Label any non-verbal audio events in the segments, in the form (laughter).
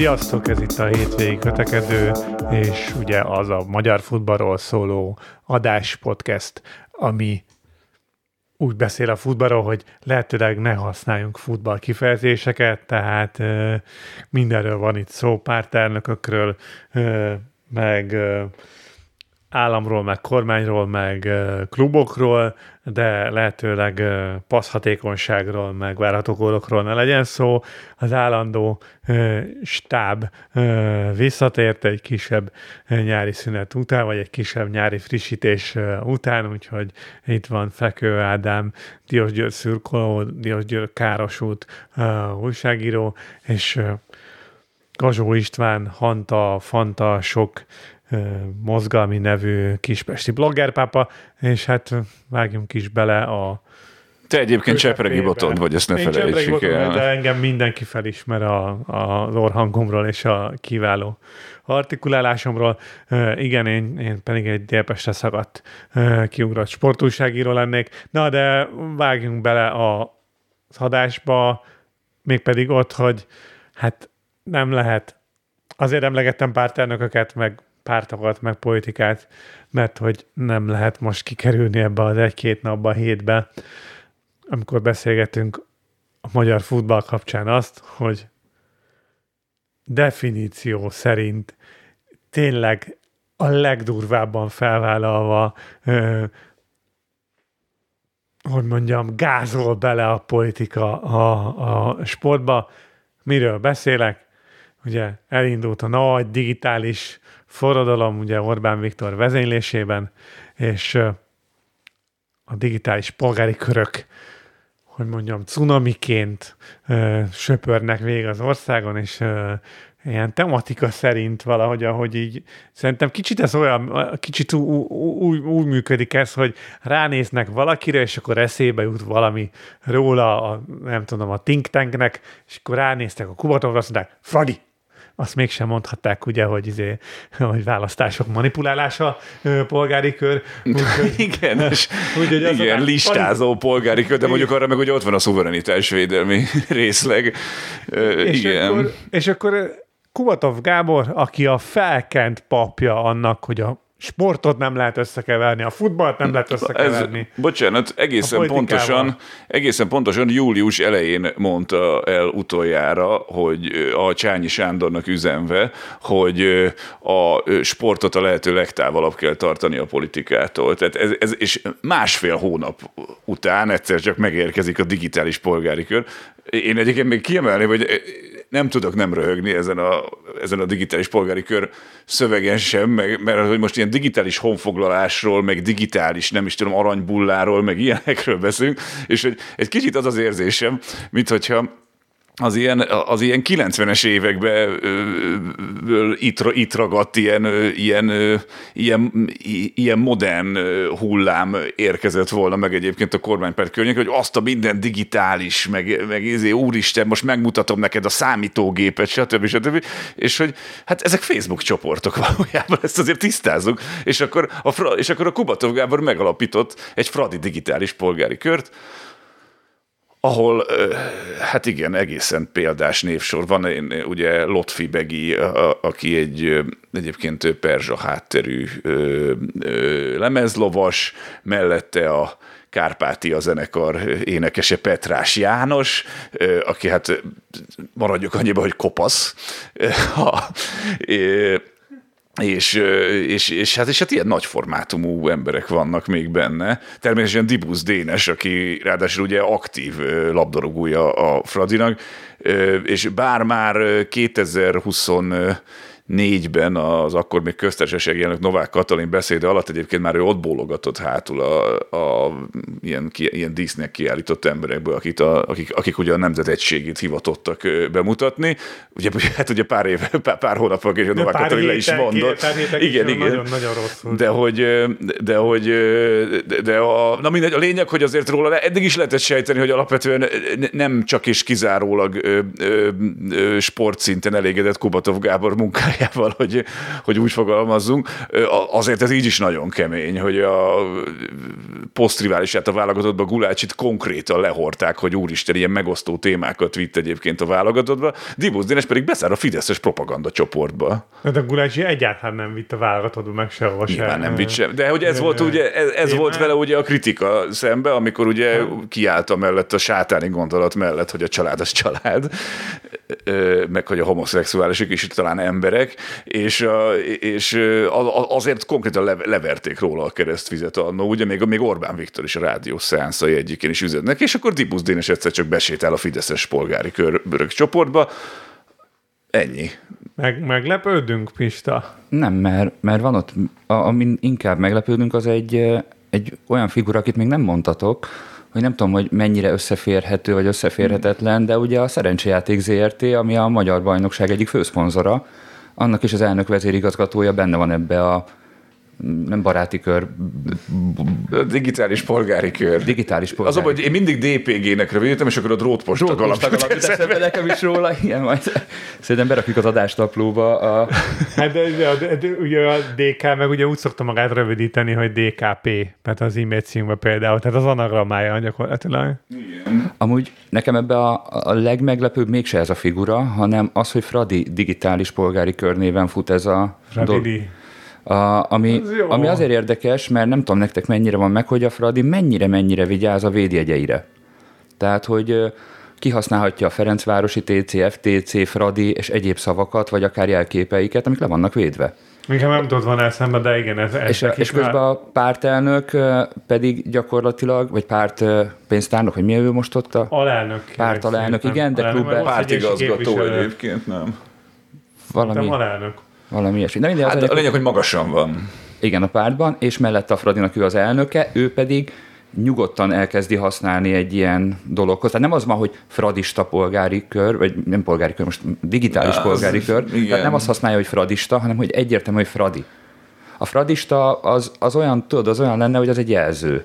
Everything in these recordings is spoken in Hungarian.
Sziasztok, ez itt a hétvégi kötekedő, és ugye az a magyar futballról szóló adás podcast, ami úgy beszél a futballról, hogy lehetőleg ne használjunk futball kifejezéseket, tehát mindenről van itt szó, pártárnökökről, meg államról, meg kormányról, meg klubokról, de lehetőleg passzhatékonyságról, meg várható gólokról ne legyen szó. Az állandó stáb visszatért egy kisebb nyári szünet után, vagy egy kisebb nyári frissítés után, úgyhogy itt van Fekő Ádám, Diós György szürkoló, Diós György Károsút újságíró, és Gazsó István, Hanta, Fanta, sok mozgalmi nevű kispesti bloggerpápa, és hát vágjunk is bele a te egyébként Csepregi botond vagy, ezt ne Én felejtsük el. De engem mindenki felismer a, a, az orhangomról és a kiváló artikulálásomról. Uh, igen, én, én pedig egy délpestre szagadt uh, kiugrott sportúságíró lennék. Na, de vágjunk bele a adásba, mégpedig ott, hogy hát nem lehet. Azért emlegettem pártelnököket, meg pártokat, meg politikát, mert hogy nem lehet most kikerülni ebbe az egy-két napba, hétbe, amikor beszélgetünk a magyar futball kapcsán azt, hogy definíció szerint tényleg a legdurvábban felvállalva, hogy mondjam, gázol bele a politika a, a sportba. Miről beszélek? Ugye elindult a nagy digitális forradalom, ugye Orbán Viktor vezénylésében, és a digitális polgári körök, hogy mondjam, cunamiként söpörnek végig az országon, és ilyen tematika szerint valahogy, ahogy így, szerintem kicsit ez olyan, kicsit úgy, úgy működik ez, hogy ránéznek valakire, és akkor eszébe jut valami róla, a, nem tudom, a think tanknek, és akkor ránéztek a Kubatovra, azt mondták, Fradi, azt mégsem mondhatták, ugye, hogy, izé, hogy választások manipulálása polgári kör. Úgy, (laughs) igen, és úgy, hogy igen listázó polgári kör, de mondjuk arra meg, hogy ott van a szuverenitás védelmi (laughs) részleg. És igen. Akkor, és akkor Kubatov Gábor, aki a felkent papja annak, hogy a sportot nem lehet összekeverni, a futballt nem lehet összekeverni. Ez, bocsánat, egészen pontosan, egészen pontosan július elején mondta el utoljára, hogy a Csányi Sándornak üzenve, hogy a sportot a lehető legtávolabb kell tartani a politikától. Tehát ez, ez, és másfél hónap után egyszer csak megérkezik a digitális polgári kör. Én egyébként még kiemelném, hogy nem tudok nem röhögni ezen a, ezen a digitális polgári kör szövegen sem, meg, mert hogy most ilyen digitális honfoglalásról, meg digitális, nem is tudom, aranybulláról, meg ilyenekről beszélünk, és hogy egy kicsit az az érzésem, mint hogyha az ilyen, az ilyen 90-es években itt, itt ragadt ilyen, ilyen, ilyen, ilyen modern hullám érkezett volna meg egyébként a kormánypárt környék, hogy azt a minden digitális, meg, meg ezért, úristen, most megmutatom neked a számítógépet, stb. stb. És hogy hát ezek Facebook csoportok (laughs) valójában, ezt azért tisztázzuk. És akkor a, és akkor a Kubatov Gábor megalapított egy Fradi digitális polgári kört, ahol, hát igen, egészen példás névsor van. Én, ugye Lotfi Begi, aki egy egyébként perzsa hátterű lemezlovas, mellette a Kárpátia zenekar énekese Petrás János, aki hát maradjuk annyiba, hogy kopasz. (laughs) És, és, és, hát, és hát ilyen nagy formátumú emberek vannak még benne. Természetesen Dibusz Dénes, aki ráadásul ugye aktív labdarúgója a Fradinak, és bár már 2020 négyben az akkor még köztársasági elnök Novák Katalin beszéde alatt egyébként már ő ott bólogatott hátul a, a ilyen, ki, ilyen dísznek kiállított emberekből, akik, a, akik, akik ugye a nemzet egységét hivatottak bemutatni. Ugye, (laughs) hát ugye pár év, pár, pár hónap és a Novák Katalin le is mondott. Igen, igen. Nagyon, nagyon rosszul. De hogy, de hogy, de, de a, na mindegy, a lényeg, hogy azért róla eddig is lehetett sejteni, hogy alapvetően nem csak és kizárólag ö, ö, ö, sportszinten elégedett Kubatov Gábor munkája pofájával, hogy, hogy úgy fogalmazzunk. Azért ez így is nagyon kemény, hogy a posztriválisát a válogatottba Gulácsit konkrétan lehorták, hogy úristen, ilyen megosztó témákat vitt egyébként a válogatottba. Dibusz Dénes pedig beszáll a Fideszes propaganda csoportba. De a Gulácsi egyáltalán nem vitt a válogatottba meg sehova sem. nem vitt sem. De hogy ez de, volt ugye, ez, ez volt vele ugye a kritika szembe, amikor ugye kiállt mellett a sátáni gondolat mellett, hogy a család az család, meg hogy a homoszexuálisok is talán emberek, és, és azért konkrétan leverték róla a keresztvizet annó, ugye még, még Orbán Viktor is a rádió szeánszai egyikén is üzednek, és akkor Dibusz Dénes egyszer csak besétál a Fideszes polgári körök csoportba, Ennyi. Meg, meglepődünk, Pista? Nem, mert, mert van ott, amin inkább meglepődünk, az egy, egy olyan figura, akit még nem mondtatok, hogy nem tudom, hogy mennyire összeférhető vagy összeférhetetlen, de ugye a Szerencsejáték ZRT, ami a Magyar Bajnokság egyik főszponzora, annak is az elnök vezérigazgatója benne van ebbe a nem baráti kör. Digitális polgári kör. Digitális polgári. Az, hogy én mindig DPG-nek rövidítem, és akkor a drótposta drótposta galap (laughs) eszembe nekem is róla. Igen, majd szerintem berakjuk az adásnaplóba. A... Hát de, de, de, de, ugye a DK meg ugye úgy szokta magát rövidíteni, hogy DKP, mert az e-mail címben például, tehát az anagrammája gyakorlatilag. Igen. Amúgy nekem ebbe a, a legmeglepőbb mégse ez a figura, hanem az, hogy Fradi digitális polgári körnéven fut ez a Fradi. A, ami, ami azért érdekes, mert nem tudom nektek mennyire van meg, hogy a Fradi mennyire-mennyire vigyáz a védjegyeire. Tehát, hogy kihasználhatja a Ferencvárosi TC, FTC, Fradi és egyéb szavakat, vagy akár jelképeiket, amik le vannak védve. Még nem tudod van eszembe, de igen, ez, ez És, és közben már... a pártelnök pedig gyakorlatilag, vagy párt pénztárnok, hogy mi ő most ott a... Alelnök. Párt alelnök, igen, de klubben... Pártigazgató egyébként, nem? Valami. Nem alelnök. Valami ilyesmi. De hát a lényeg, hogy magasan van. Igen, a pártban, és mellett a Fradinak ő az elnöke, ő pedig nyugodtan elkezdi használni egy ilyen dologhoz. Tehát nem az ma, hogy fradista polgári kör, vagy nem polgári kör, most digitális az, polgári kör. Igen. Tehát nem azt használja, hogy fradista, hanem hogy egyértelmű, hogy fradi. A fradista az, az olyan, tudod, az olyan lenne, hogy az egy jelző.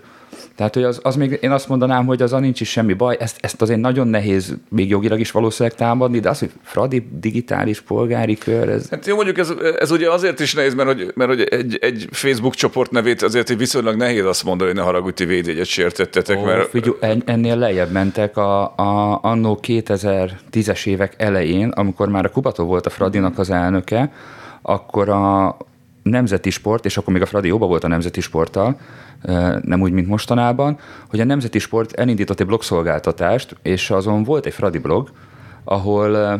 Tehát, hogy az, az még én azt mondanám, hogy az a nincs is semmi baj, ezt, ezt azért nagyon nehéz még jogilag is valószínűleg támadni, de az, hogy Fradi digitális polgári kör, ez... Hát jó, mondjuk ez, ez ugye azért is nehéz, mert hogy, mert hogy egy, egy Facebook csoport nevét azért hogy viszonylag nehéz azt mondani, hogy ne haragudj, ti védjegyet sértettetek, Ó, mert... Figyelj, ennél lejjebb mentek a, a annó 2010-es évek elején, amikor már a Kubató volt a Fradinak az elnöke, akkor a nemzeti sport, és akkor még a Fradi jóba volt a nemzeti sporttal, nem úgy, mint mostanában, hogy a Nemzeti Sport elindított egy blogszolgáltatást, és azon volt egy Fradi blog, ahol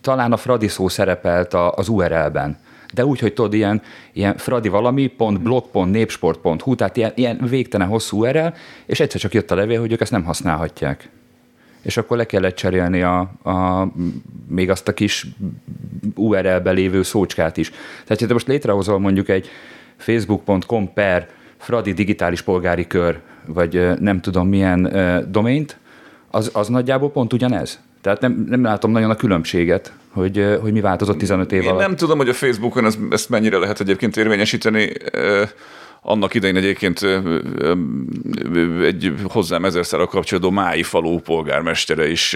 talán a Fradi szó szerepelt az URL-ben. De úgy, hogy tudod, ilyen, ilyen fradi valami, blog, népsport.hu, tehát ilyen, ilyen végtelen hosszú URL, és egyszer csak jött a levél, hogy ők ezt nem használhatják. És akkor le kellett cserélni a, a, még azt a kis URL-be lévő szócskát is. Tehát, ha te most létrehozol mondjuk egy facebook.com per Fradi digitális polgári kör, vagy nem tudom milyen domént, az, az nagyjából pont ugyanez. Tehát nem, nem látom nagyon a különbséget, hogy, hogy mi változott 15 év Én alatt. nem tudom, hogy a Facebookon ezt, ezt mennyire lehet egyébként érvényesíteni annak idején egyébként egy hozzám ezerszer a kapcsolódó Mái falu polgármestere is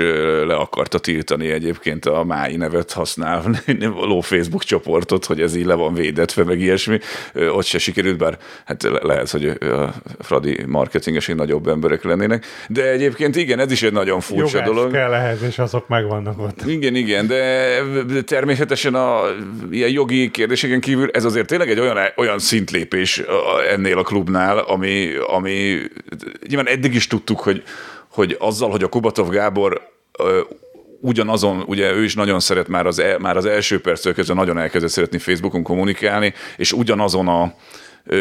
le akarta tiltani egyébként a Mái nevet használni, (laughs) való Facebook csoportot, hogy ez így le van védetve, meg ilyesmi. Ott se sikerült, bár hát lehet, hogy a Fradi marketingesé nagyobb emberek lennének. De egyébként igen, ez is egy nagyon furcsa Jogász dolog. kell ehhez, és azok megvannak ott. Igen, igen, de természetesen a ilyen jogi kérdéseken kívül ez azért tényleg egy olyan, olyan szintlépés ennél a klubnál, ami, ami nyilván eddig is tudtuk, hogy, hogy azzal, hogy a Kubatov Gábor ugyanazon, ugye ő is nagyon szeret már az, el, már az első perctől kezdve nagyon elkezdett szeretni Facebookon kommunikálni, és ugyanazon a,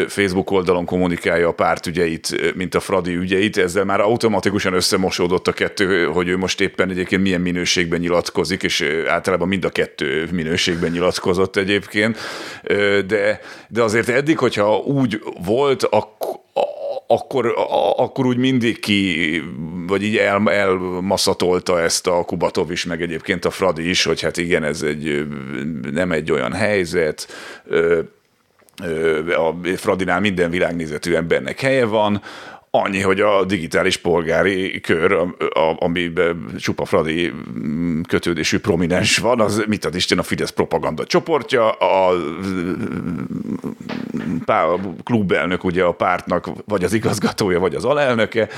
Facebook oldalon kommunikálja a párt ügyeit, mint a Fradi ügyeit, ezzel már automatikusan összemosódott a kettő, hogy ő most éppen egyébként milyen minőségben nyilatkozik, és általában mind a kettő minőségben nyilatkozott egyébként, de, de azért eddig, hogyha úgy volt, akkor akkor, akkor úgy mindig ki, vagy így el, elmaszatolta ezt a Kubatov is, meg egyébként a Fradi is, hogy hát igen, ez egy, nem egy olyan helyzet, a Fradinál minden világnézetű embernek helye van, Annyi, hogy a digitális polgári kör, amiben csupa Fradi mm, kötődésű prominens van, az mit ad Isten a Fidesz propaganda csoportja, a, a klubelnök ugye a pártnak vagy az igazgatója, vagy az alelnöke,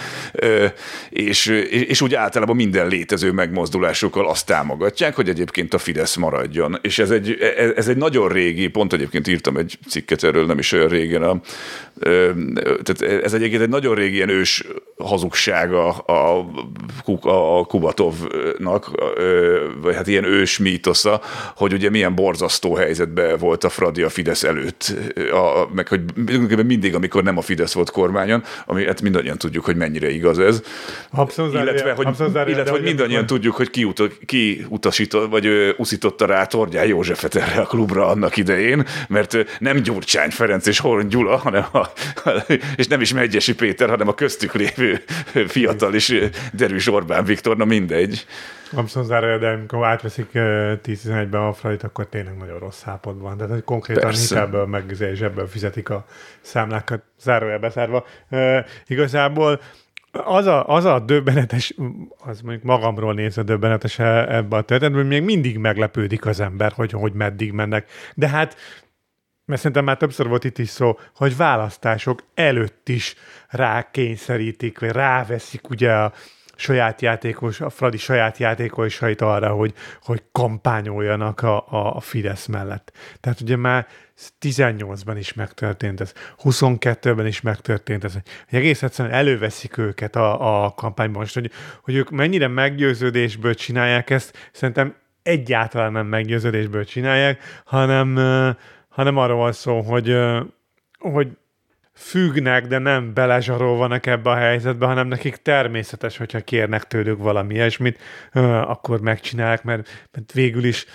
és, és úgy általában minden létező megmozdulásukkal azt támogatják, hogy egyébként a Fidesz maradjon. És ez egy, ez egy nagyon régi, pont egyébként írtam egy cikket erről nem is olyan régen, a, tehát ez egyébként egy nagyon régi ilyen ős hazugsága a, a Kubatovnak, vagy hát ilyen ős mítosza, hogy ugye milyen borzasztó helyzetben volt a Fradi a Fidesz előtt, a, meg hogy mindig, amikor nem a Fidesz volt kormányon, ami hát mindannyian tudjuk, hogy mennyire igaz ez. Abszolút illetve, hogy, abszolút illetve, hogy mindannyian tudjuk, hogy ki, uta, ki utasított, vagy ő, uszította rá Tordján Józsefet erre a klubra annak idején, mert nem Gyurcsány Ferenc és Horn Gyula, hanem a, (laughs) és nem is Megyesi Péter, hanem a köztük lévő fiatal és derűs Orbán Viktor, na mindegy. Abszolút zárja, de amikor átveszik 10-11-ben a Fradit, akkor tényleg nagyon rossz állapotban. Tehát hogy konkrétan Persze. hitelből meg és ebből fizetik a számlákat, zárója beszárva. E, igazából az a, az a döbbenetes, az mondjuk magamról nézve döbbenetes e, ebben a történetben, még mindig meglepődik az ember, hogy, hogy meddig mennek. De hát mert szerintem már többször volt itt is szó, hogy választások előtt is rákényszerítik, vagy ráveszik ugye a saját játékos, a Fradi saját játékosait arra, hogy, hogy kampányoljanak a, a, a Fidesz mellett. Tehát ugye már 18-ban is megtörtént ez, 22-ben is megtörtént ez, hogy egész egyszerűen előveszik őket a, a kampányban. Most, hogy, hogy ők mennyire meggyőződésből csinálják ezt, szerintem egyáltalán nem meggyőződésből csinálják, hanem, hanem arról van szó, hogy, hogy függnek, de nem belezsarolvanak ebbe a helyzetbe, hanem nekik természetes, hogyha kérnek tőlük valami ilyesmit, akkor megcsinálják, mert, mert végül is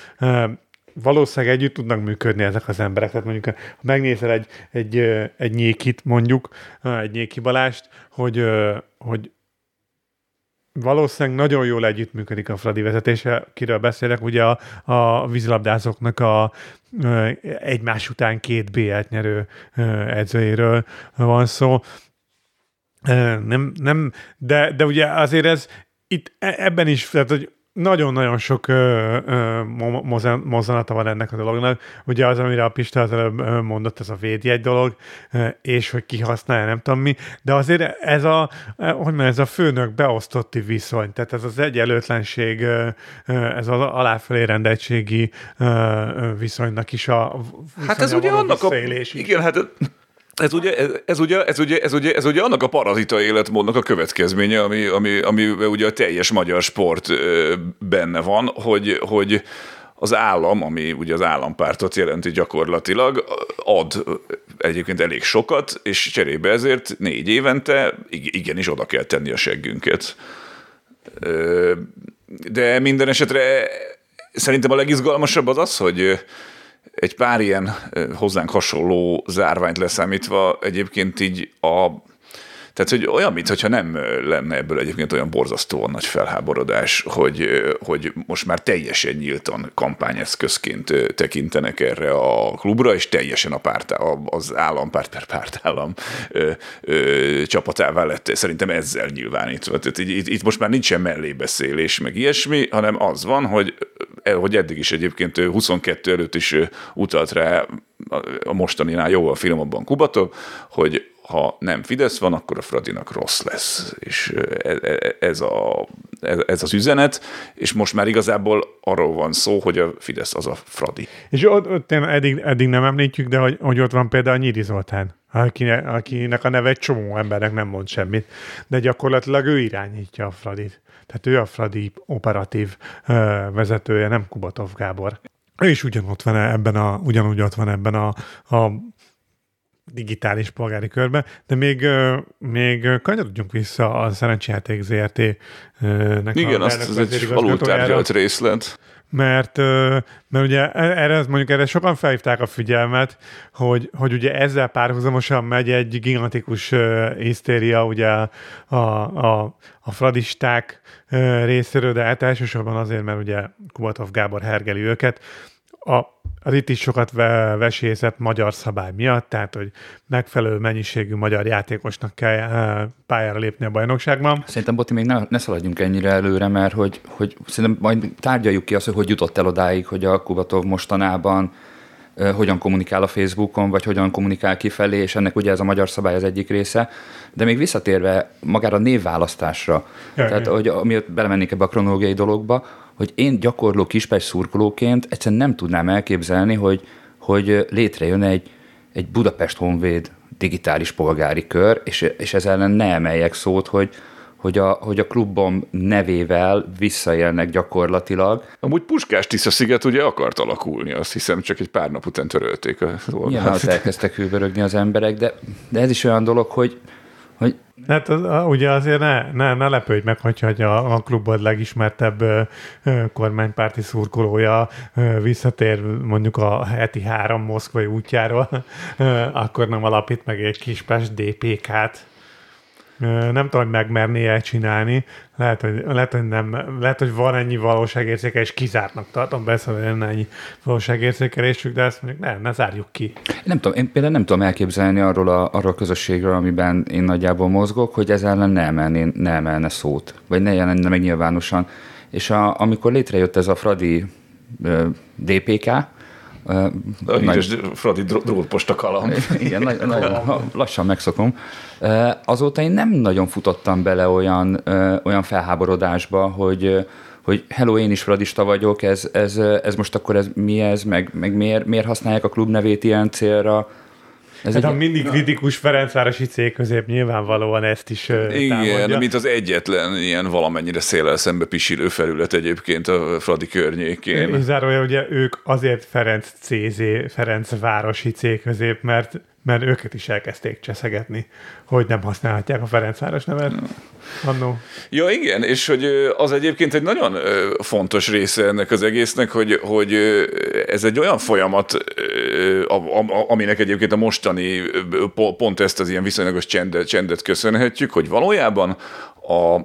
valószínűleg együtt tudnak működni ezek az emberek. Tehát mondjuk, ha megnézel egy, egy, egy nyékit mondjuk, egy nyéki balást, hogy, hogy valószínűleg nagyon jól együttműködik a Fradi vezetése, kiről beszélek, ugye a, a vízilabdázóknak a egymás után két B-et nyerő edzőjéről van szó. Nem, nem, de, de ugye azért ez itt e, ebben is, tehát, hogy nagyon-nagyon sok ö, ö, mozzanata van ennek a dolognak. Ugye az, amire a Pista az előbb mondott, ez a védjegy dolog, és hogy ki használja, nem tudom mi, de azért ez a, hogy mondjam, ez a főnök beosztotti viszony, tehát ez az egyenlőtlenség, ez az aláfelé rendeltségi viszonynak is a Hát ez ugye annak a, igen, hát ez ugye, ez, ez, ugye, ez, ugye, ez, ugye, ez ugye annak a parazita életmódnak a következménye, ami, ami, ami ugye a teljes magyar sport benne van, hogy, hogy az állam, ami ugye az állampártot jelenti gyakorlatilag, ad egyébként elég sokat, és cserébe ezért négy évente igenis oda kell tenni a seggünket. De minden esetre szerintem a legizgalmasabb az az, hogy egy pár ilyen hozzánk hasonló zárványt leszámítva egyébként így a tehát, hogy olyan, mintha nem lenne ebből egyébként olyan borzasztóan nagy felháborodás, hogy, hogy most már teljesen nyíltan kampányeszközként tekintenek erre a klubra, és teljesen a párt, az állampárt per pártállam ö, ö, csapatává lett szerintem ezzel nyilvánítva. Tehát itt, itt most már nincsen mellébeszélés, meg ilyesmi, hanem az van, hogy, hogy eddig is egyébként 22 előtt is utalt rá a mostaninál jóval finomabban Kubatov, hogy ha nem Fidesz van, akkor a Fradinak rossz lesz. És e, e, ez, a, ez az üzenet, és most már igazából arról van szó, hogy a Fidesz az a Fradi. És ott, ott eddig, eddig nem említjük, de hogy, hogy ott van például Nyíri Zoltán, akinek, akinek a neve egy csomó embernek nem mond semmit, de gyakorlatilag ő irányítja a Fradit. Tehát ő a Fradi operatív vezetője, nem Kubatov Gábor. Ő is ugyanott van ebben a, ugyanúgy ott van ebben a, a digitális polgári körbe, de még, még kanyarodjunk vissza a Szerencsejáték ZRT-nek. Igen, azt az egy alultárgyalt részlet. Mert, mert ugye e, erre, mondjuk erre sokan felhívták a figyelmet, hogy, hogy ugye ezzel párhuzamosan megy egy gigantikus hisztéria ugye a, a, a fradisták részéről, de hát elsősorban azért, mert ugye Kubatov Gábor hergeli őket, a az itt is sokat vesézett magyar szabály miatt, tehát hogy megfelelő mennyiségű magyar játékosnak kell eh, pályára lépni a bajnokságban. Szerintem, Boti, még ne, ne szaladjunk ennyire előre, mert hogy, hogy szerintem majd tárgyaljuk ki azt, hogy hogy jutott el odáig, hogy a Kubatov mostanában uh, hogyan kommunikál a Facebookon, vagy hogyan kommunikál kifelé, és ennek ugye ez a magyar szabály az egyik része. De még visszatérve magára a névválasztásra, ja, tehát ja. hogy amiatt belemennék ebbe a kronológiai dologba, hogy én gyakorló kispest szurkolóként egyszerűen nem tudnám elképzelni, hogy, hogy létrejön egy, egy Budapest Honvéd digitális polgári kör, és, és ez ellen ne emeljek szót, hogy, hogy a, hogy a klubom nevével visszaélnek gyakorlatilag. Amúgy Puskás Tisza sziget ugye akart alakulni, azt hiszem, csak egy pár nap után törölték a dolgot. Nyilván elkezdtek hőbörögni az emberek, de, de ez is olyan dolog, hogy hogy... Hát az, ugye azért ne, ne, ne lepődj meg, hogyha a, a klubod legismertebb ö, ö, kormánypárti szurkolója ö, visszatér mondjuk a heti három moszkvai útjáról, (laughs) ö, akkor nem alapít meg egy kis DPK-t nem tudom, hogy megmerné csinálni. Lehet hogy, lehet, hogy nem, lehet, hogy van ennyi valóságérzéke, és kizártnak tartom, persze, hogy lenne ennyi valóságérzékelésük, de ezt mondjuk ne, ne zárjuk ki. Nem tudom, én például nem tudom elképzelni arról a, arról a közösségről, amiben én nagyjából mozgok, hogy ez ellen ne, emelné, ne emelne szót, vagy ne jelenne meg nyilvánosan. És a, amikor létrejött ez a Fradi DPK, Uh, nagy, Fradi drótposta kaland. Igen, nagy, (laughs) nagyon lassan megszokom. Azóta én nem nagyon futottam bele olyan, olyan felháborodásba, hogy hogy hello, én is fradista vagyok, ez, ez, ez most akkor ez mi ez, meg, meg miért, miért használják a klub nevét ilyen célra, ez hát egy... mindig kritikus Ferencvárosi cég közép nyilvánvalóan ezt is Igen, támadja. mint az egyetlen ilyen valamennyire szélel szembe pisilő felület egyébként a Fradi környékén. Zárója, ugye ők azért Ferenc CZ, Ferencvárosi cég közép, mert mert őket is elkezdték cseszegetni, hogy nem használhatják a Ferencváros nevet. Annó. Ja, igen, és hogy az egyébként egy nagyon fontos része ennek az egésznek, hogy, hogy ez egy olyan folyamat, aminek egyébként a mostani pont ezt az ilyen viszonylagos csendet, csendet köszönhetjük, hogy valójában a,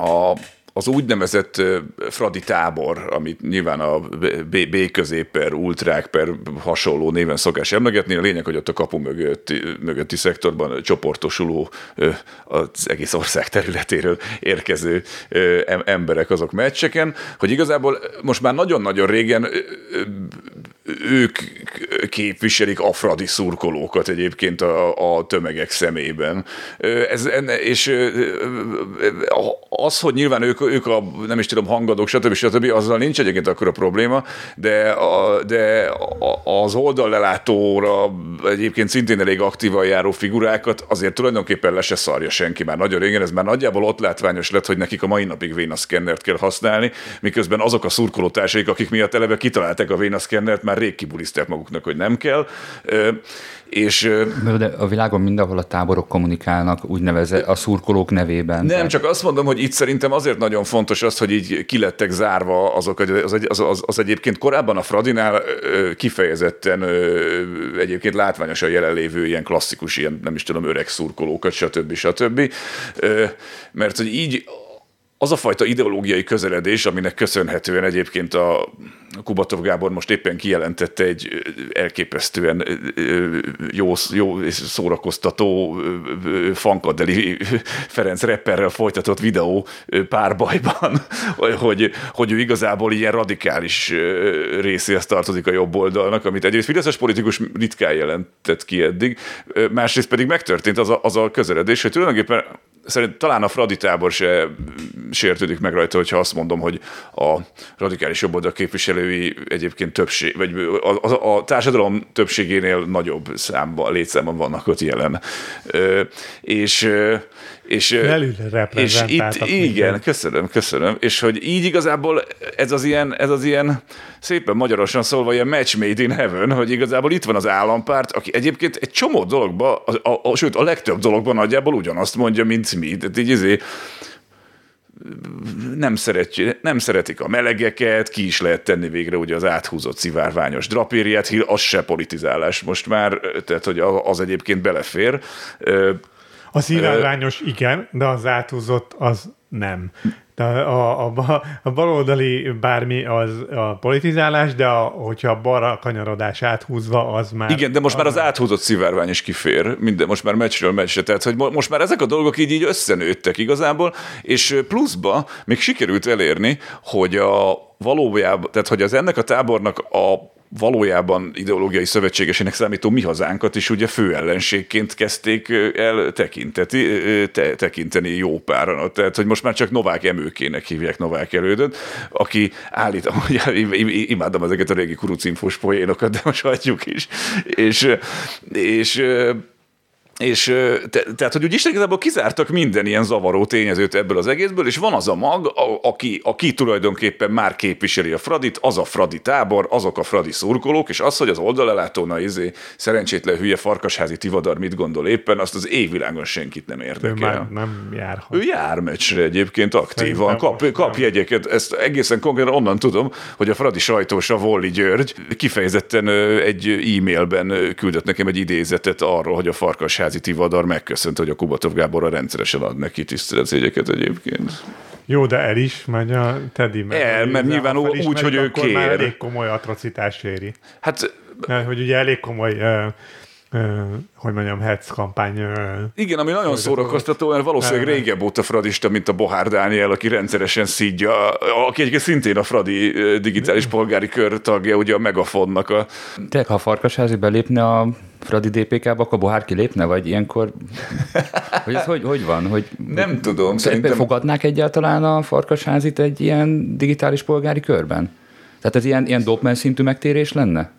a az úgynevezett Fradi tábor, amit nyilván a B, közép per, ultrák per hasonló néven szokás emlegetni, a lényeg, hogy ott a kapu mögötti, mögötti szektorban csoportosuló az egész ország területéről érkező emberek azok meccseken, hogy igazából most már nagyon-nagyon régen ők képviselik a fradi szurkolókat egyébként a, a tömegek szemében. Ez, és az, hogy nyilván ők, ők a, nem is tudom, hangadók, stb. stb. azzal nincs egyébként akkor a probléma, de, a, de az oldallelátóra egyébként szintén elég aktívan járó figurákat azért tulajdonképpen le se szarja senki már nagyon régen, ez már nagyjából ott látványos lett, hogy nekik a mai napig vénaszkennert kell használni, miközben azok a szurkolótársaik, akik miatt eleve kitalálták a vénaszkennert, már rég kibuliszták maguknak, hogy nem kell. És, De a világon mindenhol a táborok kommunikálnak úgynevezett a szurkolók nevében. Nem, tehát. csak azt mondom, hogy itt szerintem azért nagyon fontos az, hogy így kilettek zárva azok, az, az, az, az egyébként korábban a Fradinál kifejezetten egyébként látványosan jelenlévő ilyen klasszikus, ilyen nem is tudom, öreg szurkolókat, stb. stb. Mert hogy így az a fajta ideológiai közeledés, aminek köszönhetően egyébként a Kubatov Gábor most éppen kijelentette egy elképesztően jó, jó és szórakoztató fankadeli Ferenc Repperrel folytatott videó párbajban, (laughs) hogy, hogy ő igazából ilyen radikális részéhez tartozik a jobb oldalnak, amit egyrészt Fideszes politikus ritkán jelentett ki eddig, másrészt pedig megtörtént az a, az a közeledés, hogy tulajdonképpen szerint talán a Fradi tábor se sértődik meg rajta, hogyha azt mondom, hogy a radikális jobboldal képviselői egyébként többség, vagy a, a, a társadalom többségénél nagyobb számban, létszámban vannak ott jelen. Ö, és és, és itt, igen, köszönöm, köszönöm. És hogy így igazából ez az ilyen, ez az ilyen szépen magyarosan szólva ilyen match made in heaven, hogy igazából itt van az állampárt, aki egyébként egy csomó dologban, a, a, a, sőt a legtöbb dologban nagyjából ugyanazt mondja, mint mi. Tehát így izé, nem, szeret, nem szeretik a melegeket, ki is lehet tenni végre ugye az áthúzott szivárványos drapériát, az se politizálás most már, tehát hogy az egyébként belefér. A szivárványos igen, de az áthúzott az nem. De a, a, a baloldali bármi az a politizálás, de a, hogyha a balra kanyarodás áthúzva, az már... Igen, de most már az áthúzott szivárvány is kifér, minden, most már meccsről meccsre, tehát hogy most már ezek a dolgok így, így összenőttek igazából, és pluszba még sikerült elérni, hogy a valójában, tehát hogy az ennek a tábornak a valójában ideológiai szövetségesének számító mi hazánkat is ugye főellenségként kezdték el tekinteti, te, tekinteni jó páran. Tehát, hogy most már csak Novák Emőkének hívják Novák elődöt, aki állít, (laughs) imádom ezeket a régi kurucinfos poénokat, de most hagyjuk is. És, és és te, tehát, hogy úgy Isten igazából kizártak minden ilyen zavaró tényezőt ebből az egészből, és van az a mag, a, aki, aki tulajdonképpen már képviseli a Fradit, az a Fradi tábor, azok a Fradi szurkolók, és az, hogy az oldalelátó, izé, szerencsétlen hülye farkasházi tivadar mit gondol éppen, azt az égvilágon senkit nem érdekel. Ő már nem jár. Ő jár meccsre egyébként aktívan, kap, kap jegyeket, ezt egészen konkrétan onnan tudom, hogy a Fradi sajtósa Volli György kifejezetten egy e-mailben küldött nekem egy idézetet arról, hogy a farkasházi házi Tivadar megköszönt, hogy a Kubatov Gáborra rendszeresen ad neki tiszteletszégyeket egyébként. Jó, de el is megy a Teddy. Mert el, mert nyilván úgy, hogy ő kér. Már elég komoly atrocitás éri. Hát... Mert, hogy ugye elég komoly uh, hogy mondjam, Hetz kampány. Igen, ami nagyon szórakoztató, mert valószínűleg régebb óta fradista, mint a Bohár Dániel, aki rendszeresen szídja, aki egyébként szintén a Fradi digitális polgári kör tagja, ugye a Megafonnak a... Te, ha a Farkasházi belépne a Fradi DPK-ba, akkor Bohár kilépne, vagy ilyenkor? Hogy ez hogy, hogy van? Hogy, Nem tudom. Szerintem... Fogadnák egyáltalán a Farkasházit egy ilyen digitális polgári körben? Tehát ez ilyen, ilyen dopman szintű megtérés lenne?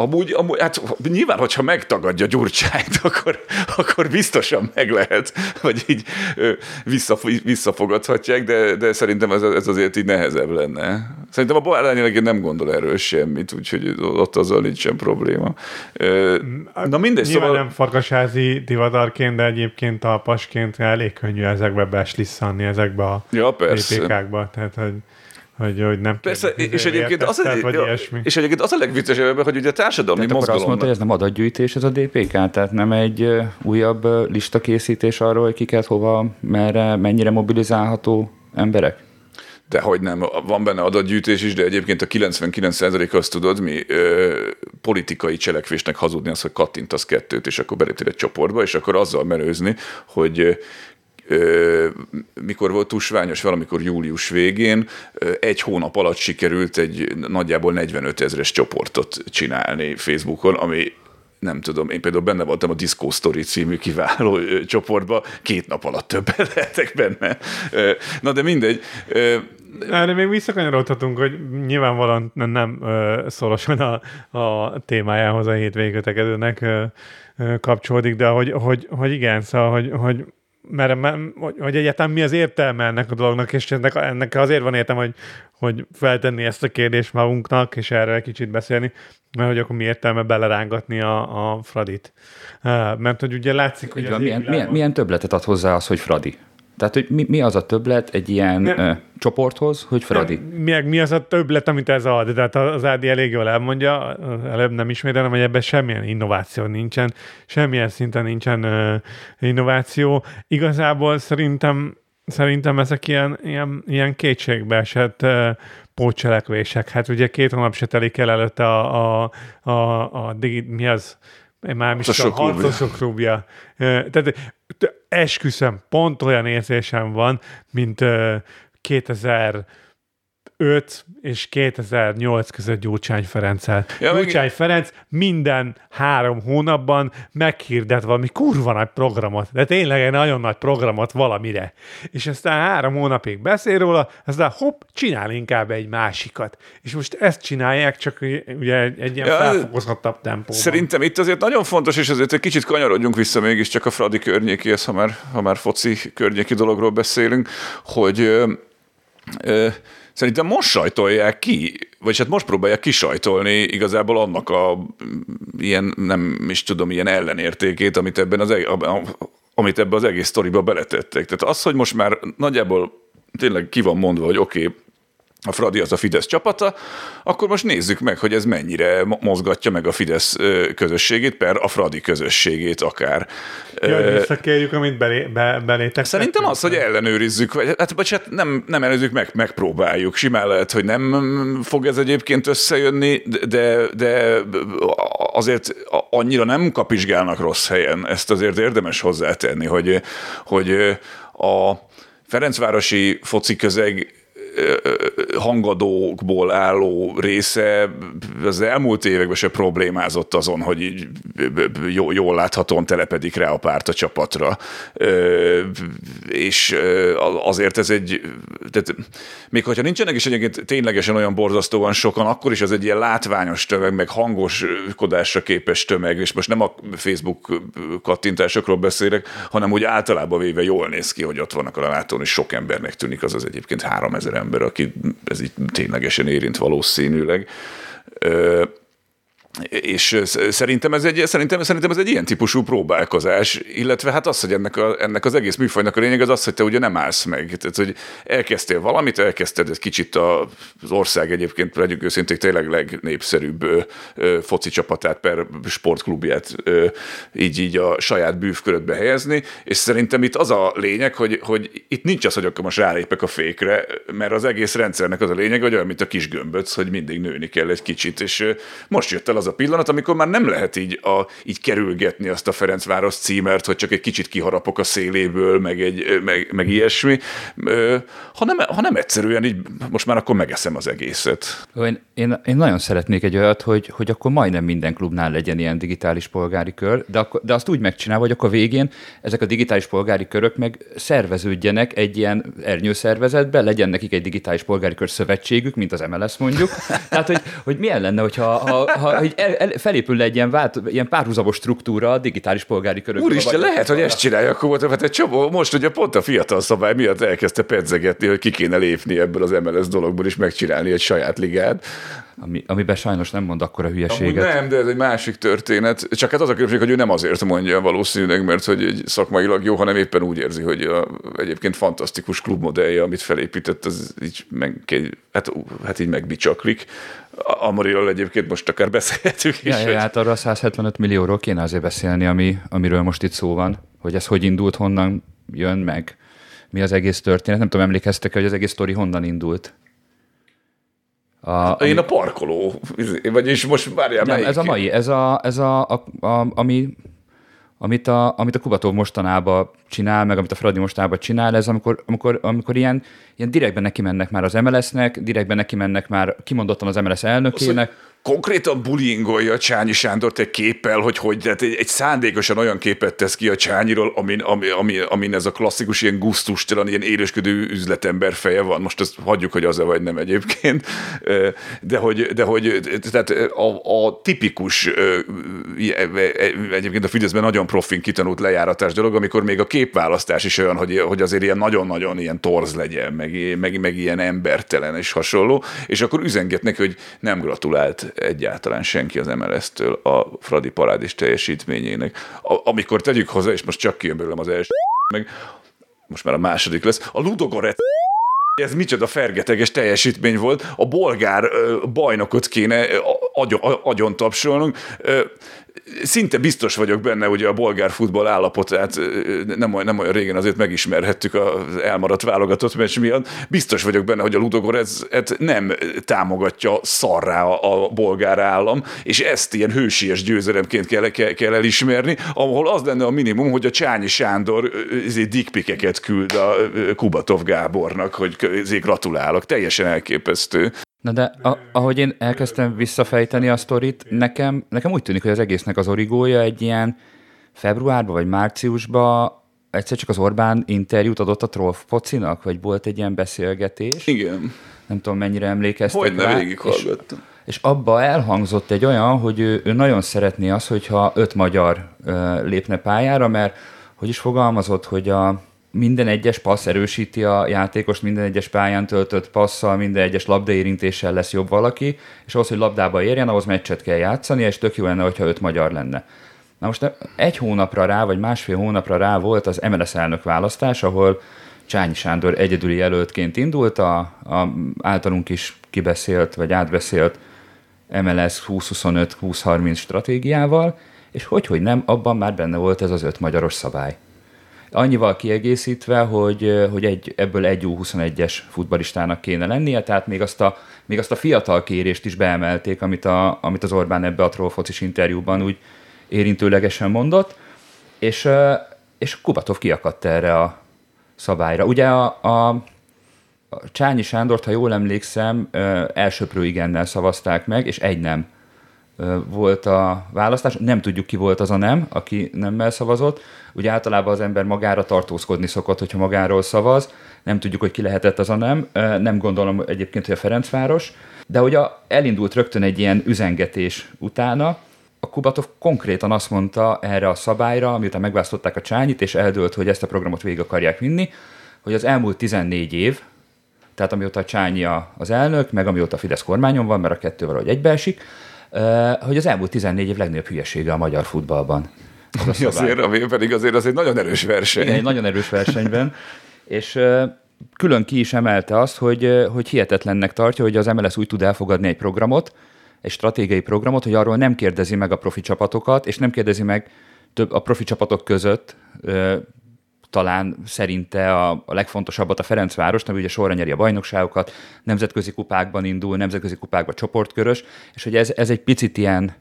Amúgy, amúgy, hát nyilván, hogyha megtagadja Gyurcsányt, (laughs) akkor, akkor biztosan meg lehet, vagy így vissza, visszafogadhatják, de, de szerintem ez, ez azért így nehezebb lenne. Szerintem a Bálányileg nem gondol erről semmit, úgyhogy ott azzal nincsen probléma. Na mindegy, Nyilván szóval... nem farkasházi divatarként, de egyébként a pasként elég könnyű ezekbe beslisszanni, ezekbe a ja, persze. tehát hogy hogy, hogy nem Persze, és egyébként, az, a, vagy ja, és egyébként az a legviccesebb, hogy ugye a társadalmi tehát mozgalom... azt mondta, hogy ez nem adatgyűjtés, ez a DPK, tehát nem egy újabb listakészítés arról, hogy kiket hova, merre, mennyire mobilizálható emberek? De hogy nem, van benne adatgyűjtés is, de egyébként a 99% azt tudod, mi ö, politikai cselekvésnek hazudni az, hogy kattintasz kettőt, és akkor beléptél egy csoportba, és akkor azzal merőzni, hogy mikor volt tusványos, valamikor július végén, egy hónap alatt sikerült egy nagyjából 45 ezres csoportot csinálni Facebookon, ami nem tudom, én például benne voltam a Disco Story című kiváló csoportba, két nap alatt többen (laughs) lehetek benne. Na de mindegy. Erre még visszakanyarodhatunk, hogy nyilvánvalóan nem szorosan a, a témájához a hétvégetekedőnek kapcsolódik, de hogy, hogy, hogy igen, szóval, hogy, hogy mert, hogy, hogy egyáltalán mi az értelme ennek a dolognak, és ennek, ennek azért van értem, hogy, hogy feltenni ezt a kérdést magunknak, és erre egy kicsit beszélni, mert hogy akkor mi értelme belerángatni a, a Fradit. Mert hogy ugye látszik, hogy... Az milyen, milyen, milyen többletet ad hozzá az, hogy Fradi? Tehát, hogy mi, mi az a többlet egy ilyen nem, ö, csoporthoz, hogy Fradi? Nem, mi, mi az a többlet, amit ez ad? Tehát az Ádi elég jól elmondja, előbb nem ismételem, hogy ebben semmilyen innováció nincsen, semmilyen szinten nincsen ö, innováció. Igazából szerintem szerintem ezek ilyen, ilyen, ilyen kétségbe esett uh, pótcselekvések. Hát ugye két hónap se telik el előtte a, a, a, a, a mi az? Már is a harcosok klubja. Tehát esküszöm, pont olyan érzésem van, mint 2000 5 és 2008 között Gyurcsány Ferenccel. Ja, Gyurcsány meg... Ferenc minden három hónapban meghirdet valami kurva nagy programot, de tényleg egy nagyon nagy programot valamire. És aztán három hónapig beszél róla, aztán hopp, csinál inkább egy másikat. És most ezt csinálják, csak ugye egy, egy ilyen ja, felfokozottabb tempóban. Szerintem itt azért nagyon fontos, és azért egy kicsit kanyarodjunk vissza mégiscsak a Fradi környékéhez, ha már, ha már foci környéki dologról beszélünk, hogy ö, ö, Szerintem most sajtolják ki, vagy hát most próbálják kisajtolni igazából annak a ilyen, nem is tudom, ilyen ellenértékét, amit ebben az, amit ebbe az egész sztoriba beletettek. Tehát az, hogy most már nagyjából tényleg ki van mondva, hogy oké, okay, a Fradi az a Fidesz csapata, akkor most nézzük meg, hogy ez mennyire mozgatja meg a Fidesz közösségét, per a Fradi közösségét akár. Ja, visszakérjük, amit belé, be, belétek. Szerintem az, hogy ellenőrizzük, vagy hát, vagy hát nem, nem ellenőrizzük, meg, megpróbáljuk. Simán lehet, hogy nem fog ez egyébként összejönni, de, de azért annyira nem kapizsgálnak rossz helyen. Ezt azért érdemes hozzátenni, hogy, hogy a Ferencvárosi foci közeg hangadókból álló része az elmúlt években se problémázott azon, hogy így jól láthatóan telepedik rá a párt a csapatra. És azért ez egy, tehát még hogyha nincsenek is egyébként ténylegesen olyan borzasztóan sokan, akkor is az egy ilyen látványos tömeg, meg hangoskodásra képes tömeg, és most nem a Facebook kattintásokról beszélek, hanem úgy általában véve jól néz ki, hogy ott vannak a látón, és sok embernek tűnik az az egyébként 3000 ember aki ez így ténylegesen érint valószínűleg és szerintem ez, egy, szerintem, szerintem ez egy ilyen típusú próbálkozás, illetve hát az, hogy ennek, a, ennek az egész műfajnak a lényeg az az, hogy te ugye nem állsz meg. Tehát, hogy elkezdtél valamit, elkezdted egy kicsit az ország egyébként, legyünk őszintén, tényleg legnépszerűbb ö, foci csapatát per sportklubját ö, így, így a saját bűvkörödbe helyezni, és szerintem itt az a lényeg, hogy, hogy itt nincs az, hogy akkor most rálépek a fékre, mert az egész rendszernek az a lényeg, hogy olyan, mint a kis gömböc, hogy mindig nőni kell egy kicsit, és most jött el az a pillanat, amikor már nem lehet így, a, így kerülgetni azt a Ferencváros címert, hogy csak egy kicsit kiharapok a széléből, meg, egy, meg, meg ilyesmi, hanem, hanem egyszerűen így most már akkor megeszem az egészet. Én, én, én nagyon szeretnék egy olyat, hogy, hogy akkor majdnem minden klubnál legyen ilyen digitális polgári kör, de, akkor, de azt úgy megcsinál, hogy akkor végén ezek a digitális polgári körök meg szerveződjenek egy ilyen ernyőszervezetbe, legyen nekik egy digitális polgári kör szövetségük, mint az MLS mondjuk. Tehát, hogy, hogy milyen lenne, hogyha ha, ha, hogy el, el, felépül egy ilyen, vált, ilyen párhuzamos struktúra a digitális polgári körök. Úristen, lehet, hogy ezt csinálja, akkor hát egy csomó, most ugye pont a fiatal szabály miatt elkezdte pedzegetni, hogy ki kéne lépni ebből az MLS dologból, és megcsinálni egy saját ligát. Ami, amiben sajnos nem mond akkor a hülyeséget. Amúgy nem, de ez egy másik történet. Csak hát az a különbség, hogy ő nem azért mondja valószínűleg, mert hogy egy szakmailag jó, hanem éppen úgy érzi, hogy a, egyébként fantasztikus klubmodellje, amit felépített, az így meg, hát, hát így megbicsaklik. Amoriról egyébként most akár beszélhetünk is. Ja, hogy... hát arra a 175 millióról kéne azért beszélni, ami, amiről most itt szó van, hogy ez hogy indult, honnan jön meg, mi az egész történet. Nem tudom, emlékeztek hogy az egész sztori honnan indult? A, ami... Én a parkoló, vagyis most várjál, Nem, melyik? ez a mai, ez a, ez a, a, a ami, amit a, amit a Kubatov mostanában csinál, meg amit a Fradi mostanában csinál, ez amikor, amikor, amikor ilyen, ilyen direktben neki mennek már az MLS-nek, direktben neki mennek már kimondottan az MLS elnökének. Az, konkrétan bullyingolja Csányi Sándort egy képpel, hogy, hogy tehát egy, egy szándékosan olyan képet tesz ki a Csányiról, amin, ami, ami, amin ez a klasszikus ilyen gusztustalan, ilyen élősködő üzletember feje van. Most ezt hagyjuk, hogy az-e vagy nem egyébként. De hogy, de hogy tehát a, a tipikus egyébként a Fideszben nagyon profin kitanult lejáratás dolog, amikor még a képválasztás is olyan, hogy, hogy azért ilyen nagyon-nagyon ilyen torz legyen, meg, meg, meg ilyen embertelen és hasonló, és akkor üzengetnek, hogy nem gratulált egyáltalán senki az MLS-től a Fradi parádis teljesítményének. A, amikor tegyük hozzá, és most csak kijön az első, meg most már a második lesz, a Ludogoret ez micsoda fergeteges teljesítmény volt. A bolgár bajnokot kéne agyon, agyon tapsolnunk szinte biztos vagyok benne, hogy a bolgár futball állapotát nem, olyan, nem olyan régen azért megismerhettük az elmaradt válogatott meccs miatt. Biztos vagyok benne, hogy a Ludogorezet nem támogatja szarrá a bolgár állam, és ezt ilyen hősies győzelemként kell, kell, kell elismerni, ahol az lenne a minimum, hogy a Csányi Sándor dikpikeket küld a Kubatov Gábornak, hogy gratulálok. Teljesen elképesztő. Na de a, ahogy én elkezdtem visszafejteni a sztorit, nekem, nekem úgy tűnik, hogy az egésznek az origója egy ilyen februárban vagy márciusban egyszer csak az Orbán interjút adott a Troll focinak, vagy volt egy ilyen beszélgetés. Igen. Nem tudom, mennyire emlékeztek Hogy rá. végig és, és abba elhangzott egy olyan, hogy ő, ő nagyon szeretné azt, hogyha öt magyar ö, lépne pályára, mert hogy is fogalmazott, hogy a, minden egyes passz erősíti a játékost, minden egyes pályán töltött passzal, minden egyes labdaérintéssel lesz jobb valaki, és ahhoz, hogy labdába érjen, ahhoz meccset kell játszani, és tök jó lenne, hogyha öt magyar lenne. Na most egy hónapra rá, vagy másfél hónapra rá volt az MLS elnök választás, ahol Csányi Sándor egyedüli jelöltként indult, a, a általunk is kibeszélt vagy átbeszélt MLS 2025-2030 stratégiával, és hogy, hogy nem, abban már benne volt ez az öt magyaros szabály. Annyival kiegészítve, hogy, hogy egy, ebből egy U21-es futbalistának kéne lennie, tehát még azt a, még azt a fiatal kérést is beemelték, amit, a, amit az Orbán ebbe a trollfocis interjúban úgy érintőlegesen mondott, és, és Kubatov kiakadt erre a szabályra. Ugye a, a, Csányi Sándort, ha jól emlékszem, elsőprő igennel szavazták meg, és egy nem volt a választás. Nem tudjuk, ki volt az a nem, aki nemmel szavazott. Ugye általában az ember magára tartózkodni szokott, hogyha magáról szavaz. Nem tudjuk, hogy ki lehetett az a nem. Nem gondolom egyébként, hogy a Ferencváros. De ugye elindult rögtön egy ilyen üzengetés utána, a Kubatov konkrétan azt mondta erre a szabályra, miután megválasztották a csányit, és eldőlt, hogy ezt a programot végig akarják vinni, hogy az elmúlt 14 év, tehát amióta a Csányi az elnök, meg amióta a Fidesz kormányon van, mert a kettő valahogy egybeesik, hogy az elmúlt 14 év legnagyobb hülyesége a magyar futballban. Az azért, ami pedig azért az egy nagyon erős verseny. Igen, egy nagyon erős versenyben. és külön ki is emelte azt, hogy, hogy hihetetlennek tartja, hogy az MLS úgy tud elfogadni egy programot, egy stratégiai programot, hogy arról nem kérdezi meg a profi csapatokat, és nem kérdezi meg több a profi csapatok között, talán szerinte a, a legfontosabbat a Ferencváros, ami ugye sorra nyeri a bajnokságokat, nemzetközi kupákban indul, nemzetközi kupákban csoportkörös, és hogy ez, ez egy picit ilyen,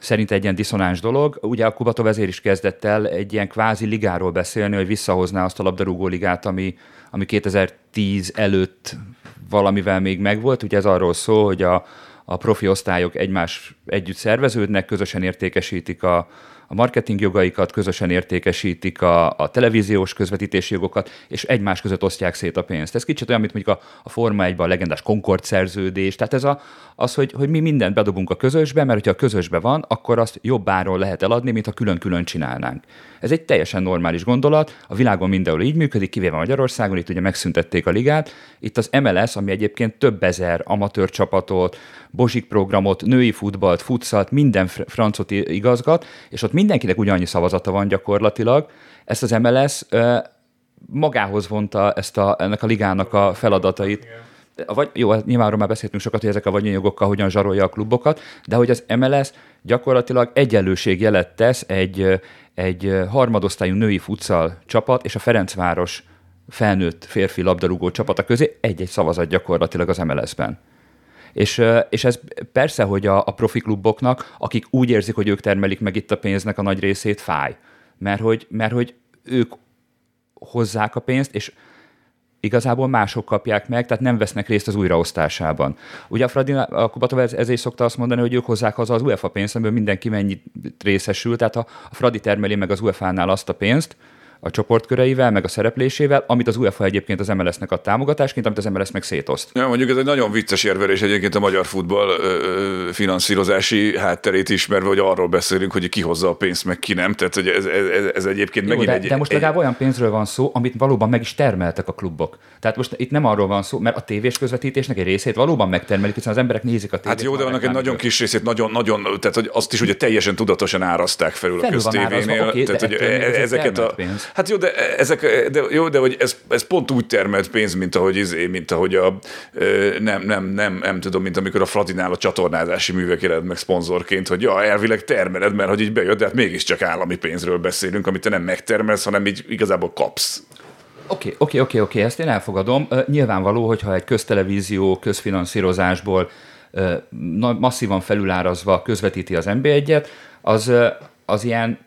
szerint egy ilyen diszonáns dolog. Ugye a Kubatov ezért is kezdett el egy ilyen kvázi ligáról beszélni, hogy visszahozná azt a labdarúgó ligát, ami, ami 2010 előtt valamivel még megvolt. Ugye ez arról szól, hogy a, a profi osztályok egymás együtt szerveződnek, közösen értékesítik a, a marketing jogaikat, közösen értékesítik a, a televíziós közvetítési jogokat, és egymás között osztják szét a pénzt. Ez kicsit olyan, mint mondjuk a, a Forma 1 a legendás Concord szerződés. Tehát ez a, az, hogy, hogy mi mindent bedobunk a közösbe, mert hogyha a közösbe van, akkor azt jobb áron lehet eladni, mint ha külön-külön csinálnánk. Ez egy teljesen normális gondolat, a világon mindenhol így működik, kivéve Magyarországon, itt ugye megszüntették a ligát. Itt az MLS, ami egyébként több ezer amatőr csapatot, bozsik programot, női futballt, futszalt, minden francot igazgat, és ott mindenkinek ugyanannyi szavazata van gyakorlatilag. Ezt az MLS magához vonta ezt a, ennek a ligának a feladatait. Vagy, jó, hát nyilván már beszéltünk sokat, hogy ezek a vagyonjogokkal hogyan zsarolja a klubokat, de hogy az MLS gyakorlatilag egyenlőségjelet tesz egy, egy harmadosztályú női futszal csapat és a Ferencváros felnőtt férfi labdarúgó csapata közé egy-egy szavazat gyakorlatilag az MLS-ben. És, és ez persze, hogy a, a profi kluboknak, akik úgy érzik, hogy ők termelik meg itt a pénznek a nagy részét, fáj. Mert hogy, mert hogy ők hozzák a pénzt, és igazából mások kapják meg, tehát nem vesznek részt az újraosztásában. Ugye a Fradi, a Kubatov ez, ezért szokta azt mondani, hogy ők hozzák haza az UEFA pénzt, amiből mindenki mennyit részesül, tehát a Fradi termeli meg az UEFA-nál azt a pénzt, a csoportköreivel, meg a szereplésével, amit az UEFA egyébként az MLS-nek ad támogatásként, amit az MLS meg szétoszt. Ja, mondjuk ez egy nagyon vicces érvelés egyébként a magyar futball ö, finanszírozási hátterét ismerve, hogy arról beszélünk, hogy ki hozza a pénzt, meg ki nem. Tehát hogy ez, ez, ez egyébként Jó, megint de, egy, de most legalább egy... olyan pénzről van szó, amit valóban meg is termeltek a klubok. Tehát most itt nem arról van szó, mert a tévés közvetítésnek egy részét valóban megtermelik, hiszen az emberek nézik a tévét. Hát jó, de annak egy nagyon kis részét nagyon, nagyon, tehát hogy azt is ugye teljesen tudatosan áraszták felül, felül a köztévénél. Okay, tehát, hogy ezeket a, hát jó, de ez ezek, de jó, de hogy ez, ez pont úgy termelt pénz, mint ahogy, izé, mint ahogy a, nem, nem, nem, nem tudom, mint amikor a Fradinál a csatornázási művek jelent meg szponzorként, hogy ja, elvileg termeled, mert hogy így bejött, de hát mégiscsak állami pénzről beszélünk, amit te nem megtermelsz, hanem így igazából kapsz. Oké, oké, oké, oké, ezt én elfogadom. Nyilvánvaló, hogyha egy köztelevízió közfinanszírozásból masszívan felülárazva közvetíti az NB1-et, az, az ilyen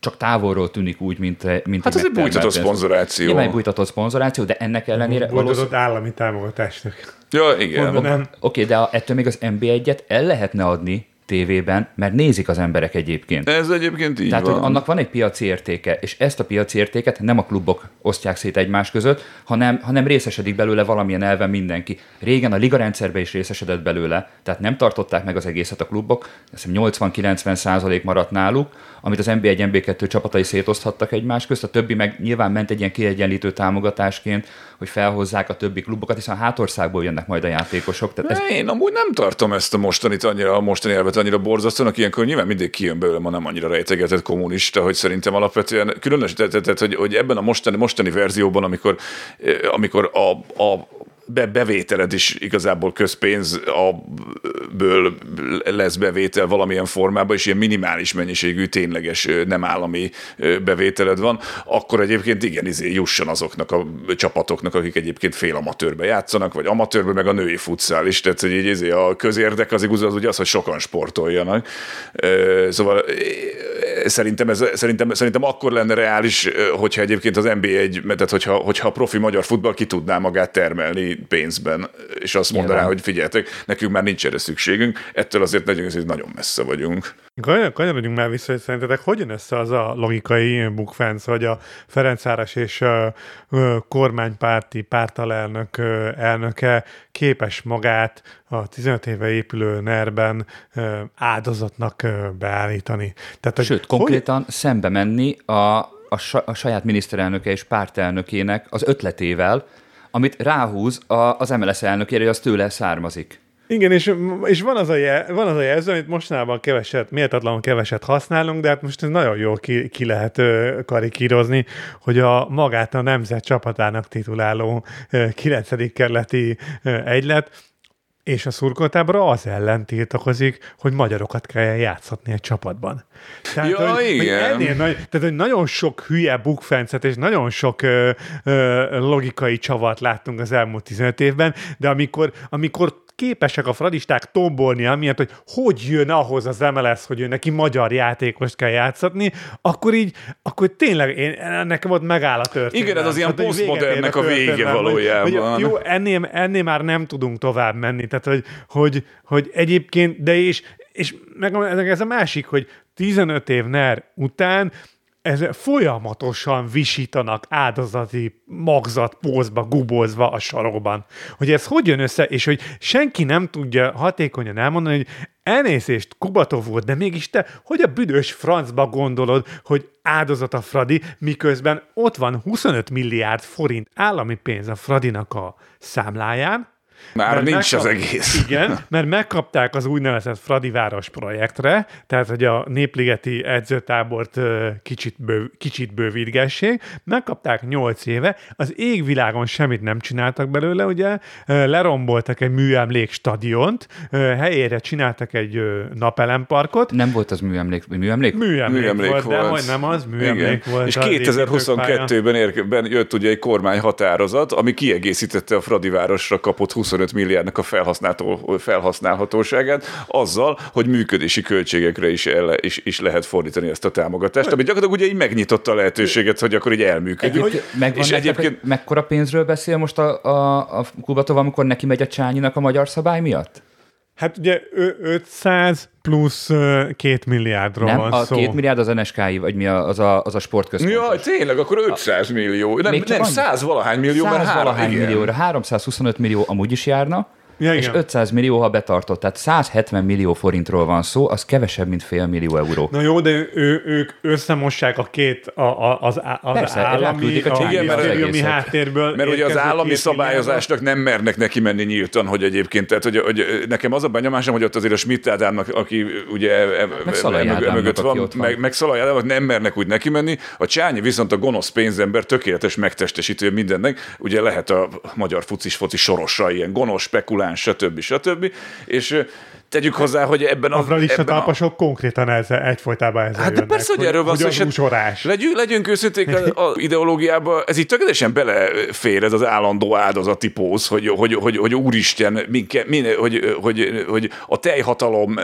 csak távolról tűnik úgy, mint, mint Hát ez egy bújtatott szponzoráció. Igen, egy bújtatott szponzoráció, de ennek ellenére... Bújtatott valószín... állami támogatásnak. Ja, igen. Oké, okay, de ettől még az NB1-et el lehetne adni tévében, mert nézik az emberek egyébként. Ez egyébként így Tehát, van. hogy annak van egy piaci értéke, és ezt a piaci értéket nem a klubok osztják szét egymás között, hanem, hanem részesedik belőle valamilyen elven mindenki. Régen a liga rendszerbe is részesedett belőle, tehát nem tartották meg az egészet a klubok, 80-90 százalék maradt náluk, amit az NBA 1 NB2 csapatai szétoszthattak egymás közt, a többi meg nyilván ment egy ilyen kiegyenlítő támogatásként, hogy felhozzák a többi klubokat, hiszen hátországból jönnek majd a játékosok. Tehát ez... Én amúgy nem tartom ezt a mostanit annyira a mostani elvet annyira borzasztónak, ilyenkor nyilván mindig kijön belőle ma nem annyira rejtegetett kommunista, hogy szerintem alapvetően különös, tehát, tehát hogy, hogy ebben a mostani, mostani verzióban, amikor, amikor a, a be, bevételed is igazából közpénzből lesz bevétel valamilyen formában, és ilyen minimális mennyiségű tényleges nem állami bevételed van, akkor egyébként igen, izé jusson azoknak a csapatoknak, akik egyébként fél amatőrbe játszanak, vagy amatőrbe, meg a női futszál is, tehát hogy így izé a közérdek az igaz, az ugye az, hogy sokan sportoljanak. Szóval szerintem, ez, szerintem, szerintem akkor lenne reális, hogyha egyébként az NBA egy, mert hogyha, hogyha a profi magyar futball ki tudná magát termelni pénzben, és azt mondaná, Nyilván. hogy figyeljetek, nekünk már nincs erre szükségünk, ettől azért nagyon, nagyon messze vagyunk. Kanyarodjunk már vissza, hogy szerintetek hogyan össze az a logikai bukfánc, hogy a Ferencáras és a kormánypárti pártalelnök elnöke képes magát a 15 éve épülő nerben áldozatnak beállítani. Tehát, Sőt, konkrétan hogy... szembe menni a, a, a saját miniszterelnöke és pártelnökének az ötletével, amit ráhúz a, az MLS elnökére, hogy az tőle származik. Igen, és, és van, az a jel, van az a jelző, amit mostanában keveset, méltatlanul keveset használunk, de hát most ez nagyon jól ki, ki lehet ö, karikírozni, hogy a magát a nemzet csapatának tituláló ö, 9. kerületi ö, egylet és a szurkoltábra az ellen tiltakozik, hogy magyarokat kell játszatni egy csapatban. Tehát, ja, hogy, igen. Hogy ennél nagy, tehát, hogy nagyon sok hülye bukfencet és nagyon sok ö, ö, logikai csavat láttunk az elmúlt 15 évben, de amikor, amikor képesek a fradisták tombolni, amiatt, hogy hogy jön ahhoz az MLS, hogy ő neki magyar játékost kell játszatni, akkor így, akkor tényleg én, nekem ott megáll a történet. Igen, ez az ilyen posztmodernnek a, a vége valójában. Hogy, hogy jó, ennél, ennél már nem tudunk tovább menni, tehát hogy, hogy, hogy egyébként, de és, és meg ez a másik, hogy 15 év NER után ez folyamatosan visítanak áldozati magzat pózba, gubozva a sarokban. Hogy ez hogy jön össze, és hogy senki nem tudja hatékonyan elmondani, hogy elnézést, Kubatov volt, de mégis te, hogy a büdös francba gondolod, hogy áldozat a Fradi, miközben ott van 25 milliárd forint állami pénz a Fradinak a számláján, már mert nincs megkap... az egész. Igen, mert megkapták az úgynevezett Fradiváros projektre, tehát hogy a Népligeti edzőtábort kicsit, bő, kicsit bővítgessék, megkapták 8 éve, az égvilágon semmit nem csináltak belőle, ugye, leromboltak egy műemlék stadiont, helyére csináltak egy napelemparkot. Nem volt az műemlék, műemlék? Műemlék, műemlék volt, volt, de hogy nem az, műemlék Igen. volt. És 2022-ben jött ugye egy kormány határozat, ami kiegészítette a Fradivárosra kapott 20 25 milliárdnak a felhasználható, felhasználhatóságát azzal, hogy működési költségekre is, el, is, is lehet fordítani ezt a támogatást, ami gyakorlatilag ugye így megnyitotta a lehetőséget, hogy akkor így elműködik. Egy, megvan és egyébként... Mekkora pénzről beszél most a, a, a Kubatov, amikor neki megy a Csányinak a magyar szabály miatt? Hát ugye 500 plusz két milliárdról nem, van a szó. két milliárd az NSK-i, vagy mi az a, az a sportközpont. Ja, tényleg, akkor 500 millió. Nem, nem 100 valahány millió, 100 mert valahány millióra, 325 millió amúgy is járna, Ja, és igen. 500 millió, ha betartott. Tehát 170 millió forintról van szó, az kevesebb, mint fél millió euró. Na jó, de ő, ők összemossák a két, a, a, az, az Persze, állami, a, a, igen, mert, háttérből. Mert ugye az állami szabályozásnak nem mernek neki menni nyíltan, hogy egyébként, tehát hogy, hogy nekem az a benyomásom, hogy ott azért a Schmidt Ádámnak, aki ugye e- meg mögött van, van, meg, meg Szalai Ádámnak nem mernek úgy neki menni. A Csányi viszont a gonosz pénzember tökéletes megtestesítő mindennek. Ugye lehet a magyar fucis foci sorosa ilyen gonosz spekulán stb. stb. És tegyük hozzá, hogy ebben a... A Fradiska talpasok a... konkrétan ezzel, egyfolytában ezzel Hát de persze, hogy erről van szó, és hát legyünk, legyünk őszinték az ideológiába, ez itt tökéletesen belefér ez az állandó áldozati póz, hogy, hogy, hogy, hogy úristen, minke, min, hogy, hogy, hogy a teljhatalom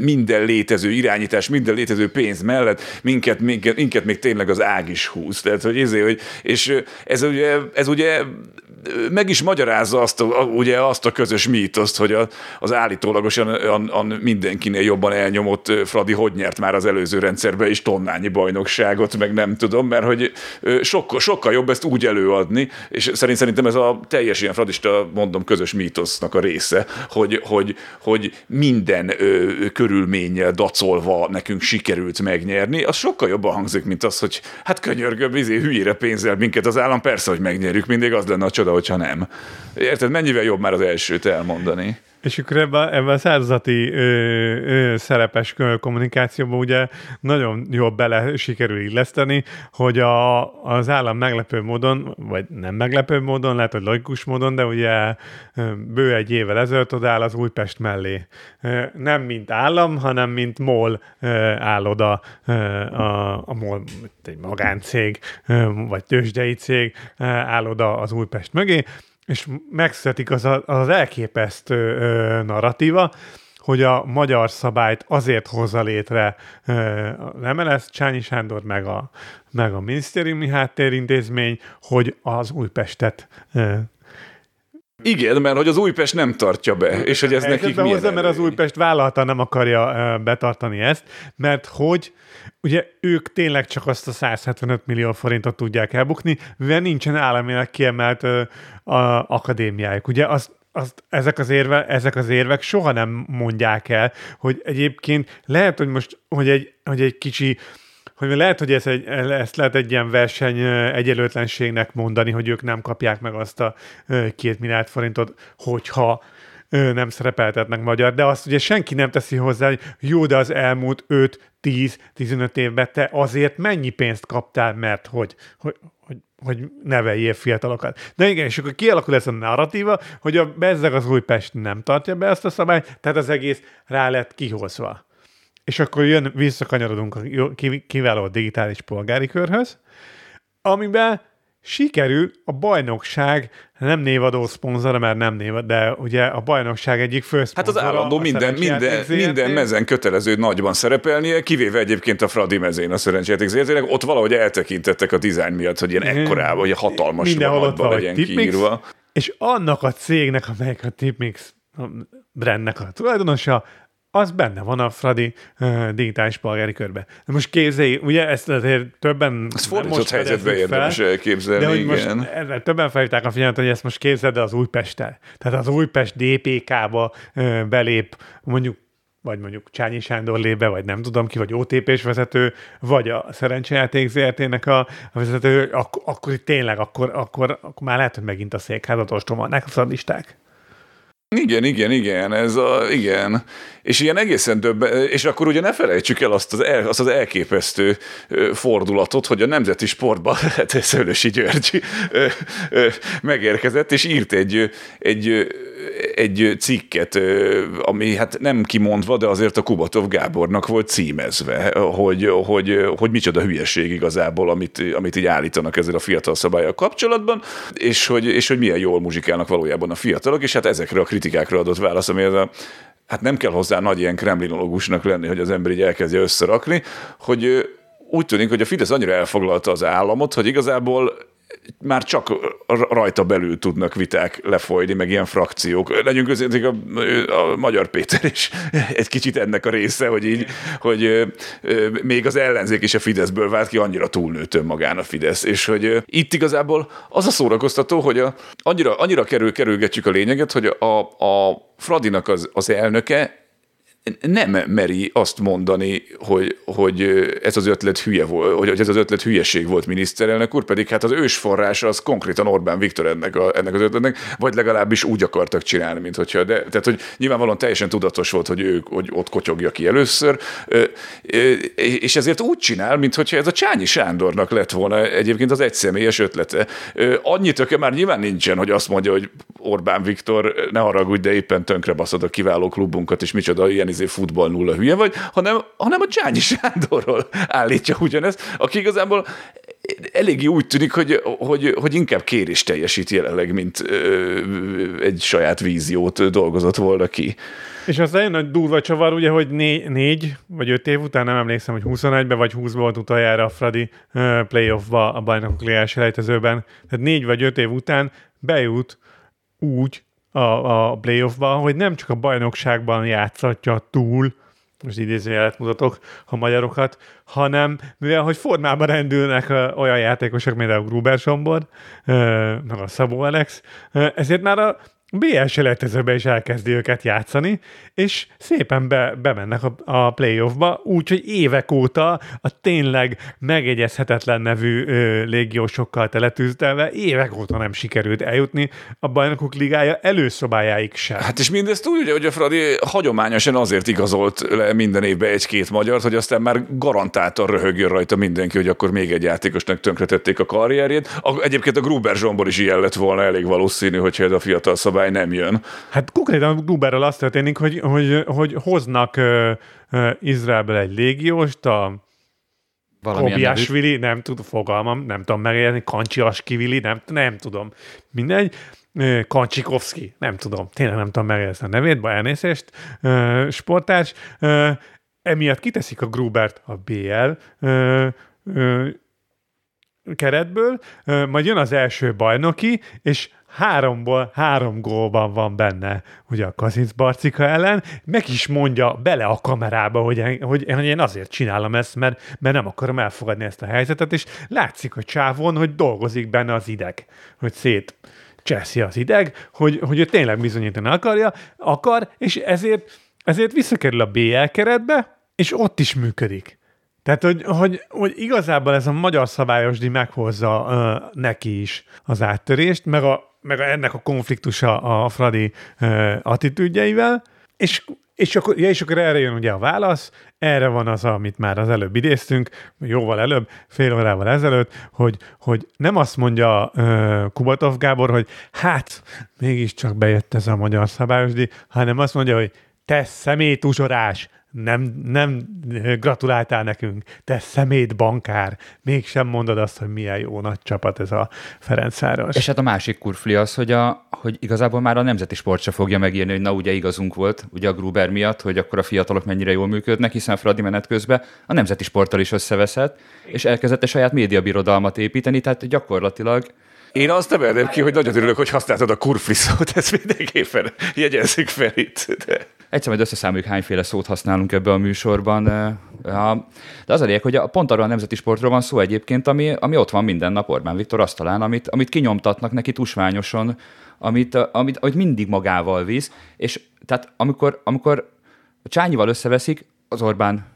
minden létező irányítás, minden létező pénz mellett minket, minket, minket még tényleg az ág is húz. Tehát, hogy ezért, hogy, és ez ugye, ez ugye meg is magyarázza azt a, ugye azt a közös mítoszt, hogy a, az állítólagosan an, an mindenkinél jobban elnyomott Fradi hogy nyert már az előző rendszerben is tonnányi bajnokságot, meg nem tudom, mert hogy sokkal, sokkal jobb ezt úgy előadni, és szerint, szerintem ez a teljes ilyen fradista, mondom, közös mítosznak a része, hogy, hogy, hogy minden ö, körülménnyel dacolva nekünk sikerült megnyerni, az sokkal jobban hangzik, mint az, hogy hát könyörgöm, izé, hülyére pénzzel minket az állam, persze, hogy megnyerjük, mindig az lenne a csoda, hogyha nem. Érted, mennyivel jobb már az elsőt elmondani? És akkor ebben, ebben a százati ö, ö, szerepes kommunikációban ugye nagyon jól bele sikerül illeszteni, hogy a, az állam meglepő módon, vagy nem meglepő módon, lehet, hogy logikus módon, de ugye bő egy évvel ezelőtt odáll az Újpest mellé. Nem mint állam, hanem mint MOL áll oda a, a MOL, egy magáncég, vagy tőzsdei cég áll oda az Újpest mögé, és megszületik az, az elképesztő ö, narratíva, hogy a magyar szabályt azért hozza létre nem MLS, Csányi Sándor, meg a, meg a minisztériumi háttérintézmény, hogy az Újpestet igen, mert hogy az Újpest nem tartja be, és hogy ez nekik milyen hozzá, mert az Újpest vállalta nem akarja betartani ezt, mert hogy ugye ők tényleg csak azt a 175 millió forintot tudják elbukni, mivel nincsen államilag kiemelt ö, a, akadémiájuk. Ugye az, az, ezek, az érve, ezek az érvek soha nem mondják el, hogy egyébként lehet, hogy most, hogy egy, hogy egy kicsi hogy lehet, hogy ez egy, ezt lehet egy ilyen verseny egyenlőtlenségnek mondani, hogy ők nem kapják meg azt a két milliárd forintot, hogyha nem szerepeltetnek magyar, de azt ugye senki nem teszi hozzá, hogy jó, de az elmúlt 5-10-15 évben te azért mennyi pénzt kaptál, mert hogy, hogy, hogy, hogy neveljél fiatalokat. De igen, és akkor kialakul ez a narratíva, hogy a bezzeg az Újpest nem tartja be ezt a szabályt, tehát az egész rá lett kihozva. És akkor jön, visszakanyarodunk a kiváló digitális polgári körhöz, amiben sikerül a bajnokság nem névadó szponzora, mert nem névad, de ugye a bajnokság egyik fő Hát az állandó minden, minden, minden mezen kötelező nagyban szerepelnie, kivéve egyébként a Fradi mezén a szerencséjáték ZRT-nek, ott valahogy eltekintettek a dizájn miatt, hogy ilyen ekkorában, hogy hatalmas Mindenhol legyen kiírva. És annak a cégnek, amelyik a Tipmix brandnek a tulajdonosa, az benne van a Fradi uh, digitális polgári körbe. De most képzelj, ugye ezt azért többen... Ez fordított helyzetbe érdemes elképzelni, de hogy igen. Most erre többen felhívták a figyelmet, hogy ezt most képzeld az Újpesttel. Tehát az Újpest DPK-ba uh, belép mondjuk vagy mondjuk Csányi Sándor lébe, vagy nem tudom ki, vagy OTP-s vezető, vagy a szerencsejáték ZRT-nek a, a vezető, ak- akkor itt tényleg, akkor, akkor, akkor már lehet, hogy megint a székházat ostromolnák a szadisták. Igen, igen, igen, ez a, igen. És ilyen egészen több, és akkor ugye ne felejtsük el azt az, el, azt az elképesztő fordulatot, hogy a nemzeti sportban, (laughs) hát Szőlősi György megérkezett, és írt egy, egy egy cikket, ami hát nem kimondva, de azért a Kubatov Gábornak volt címezve, hogy, hogy, hogy micsoda hülyeség igazából, amit, amit így állítanak ezzel a fiatal szabályok kapcsolatban, és hogy, és hogy milyen jól muzsikálnak valójában a fiatalok, és hát ezekre a kritikákra adott válasz, ami ez a hát nem kell hozzá nagy ilyen kremlinológusnak lenni, hogy az ember így elkezdje összerakni, hogy úgy tűnik, hogy a Fidesz annyira elfoglalta az államot, hogy igazából már csak rajta belül tudnak viták lefolyni, meg ilyen frakciók. Legyünk közé, a, a Magyar Péter is egy kicsit ennek a része, hogy így, hogy még az ellenzék is a Fideszből vált ki, annyira túlnőtt önmagán a Fidesz, és hogy itt igazából az a szórakoztató, hogy a, annyira, annyira kerül, kerülgetjük a lényeget, hogy a, a Fradinak az, az elnöke nem meri azt mondani, hogy, hogy ez az ötlet hülye volt, hogy ez az ötlet hülyeség volt miniszterelnök úr, pedig hát az ős forrása az konkrétan Orbán Viktor ennek, a, ennek az ötletnek, vagy legalábbis úgy akartak csinálni, mint hogyha, de, tehát hogy nyilvánvalóan teljesen tudatos volt, hogy ők hogy ott kotyogja ki először, és ezért úgy csinál, mint hogyha ez a Csányi Sándornak lett volna egyébként az egyszemélyes ötlete. Annyit töke már nyilván nincsen, hogy azt mondja, hogy Orbán Viktor, ne haragudj, de éppen tönkre baszod a kiváló klubunkat, és micsoda ilyen izé futball nulla hülye vagy, hanem, hanem a Csányi (laughs) Sándorról állítja ugyanezt, aki igazából eléggé úgy tűnik, hogy, hogy, hogy inkább kérés teljesít jelenleg, mint ö, egy saját víziót dolgozott volna ki. És az nagyon nagy durva csavar, ugye, hogy né- négy vagy öt év után, nem emlékszem, hogy 21-ben vagy 20 volt utoljára a Fradi uh, playoffba a bajnokok ligás Tehát négy vagy öt év után bejut úgy a, a playoffba, hogy nem csak a bajnokságban játszatja túl, most idézőjelet mutatok a magyarokat, hanem mivel, hogy formában rendülnek olyan játékosok, mint a Gruber Sombor, meg a Szabó Alex, ezért már a, BL selejtezőbe is elkezdi őket játszani, és szépen be, bemennek a, a playoffba, úgyhogy évek óta a tényleg megegyezhetetlen nevű ö, légiósokkal teletűzdelve évek óta nem sikerült eljutni a bajnokok ligája előszobájáig sem. Hát és mindezt úgy, hogy a Fradi hagyományosan azért igazolt le minden évben egy-két magyart, hogy aztán már garantáltan röhögjön rajta mindenki, hogy akkor még egy játékosnak tönkretették a karrierjét. A, egyébként a Gruber Zsombor is ilyen lett volna elég valószínű, hogyha ez a fiatal szabály nem jön. Hát konkrétan Gruberrel azt történik, hogy, hogy, hogy hoznak uh, uh, Izraelből egy légióst, a Kobiásvili, nem tudom, fogalmam, nem tudom megérni, Kancsiaskivili, nem, nem tudom. Mindegy. Kancsikovszki, nem tudom, tényleg nem tudom megjegyezni a nevét, elnézést, sportárs. Emiatt kiteszik a Grubert a BL keretből, majd jön az első bajnoki, és háromból három gólban van benne, ugye a Kazinc Barcika ellen, meg is mondja bele a kamerába, hogy, hogy, hogy én azért csinálom ezt, mert, mert nem akarom elfogadni ezt a helyzetet, és látszik a csávon, hogy dolgozik benne az ideg, hogy szét cseszi az ideg, hogy, hogy ő tényleg bizonyítani akarja, akar, és ezért, ezért visszakerül a BL keretbe, és ott is működik. Tehát, hogy, hogy, hogy igazából ez a magyar szabályosdi meghozza uh, neki is az áttörést, meg, a, meg a, ennek a konfliktusa a Fradi uh, attitűdjeivel, és, és, akkor, ja, és akkor erre jön ugye a válasz, erre van az, amit már az előbb idéztünk, jóval előbb, fél órával ezelőtt, hogy, hogy nem azt mondja uh, Kubatov Gábor, hogy hát, mégiscsak bejött ez a magyar szabályosdi, hanem azt mondja, hogy te szemétusorás, nem, nem gratuláltál nekünk, te szemét bankár, mégsem mondod azt, hogy milyen jó nagy csapat ez a Ferencváros. És hát a másik kurfli az, hogy, a, hogy igazából már a nemzeti sport se fogja megírni, hogy na ugye igazunk volt, ugye a Gruber miatt, hogy akkor a fiatalok mennyire jól működnek, hiszen Fradi menet közben a nemzeti sporttal is összeveszett, és elkezdett a saját médiabirodalmat építeni, tehát gyakorlatilag én azt emelném ki, hogy nagyon örülök, hogy használtad a kurfli szót, ezt mindenképpen jegyezzük fel itt. De... Egyszer majd összeszámoljuk, hányféle szót használunk ebbe a műsorban. De az a lényeg, hogy pont arról a nemzeti sportról van szó egyébként, ami, ami ott van minden nap Orbán Viktor asztalán, amit, amit kinyomtatnak neki tusványosan, amit, amit, amit mindig magával visz, és tehát amikor, amikor a Csányival összeveszik, az Orbán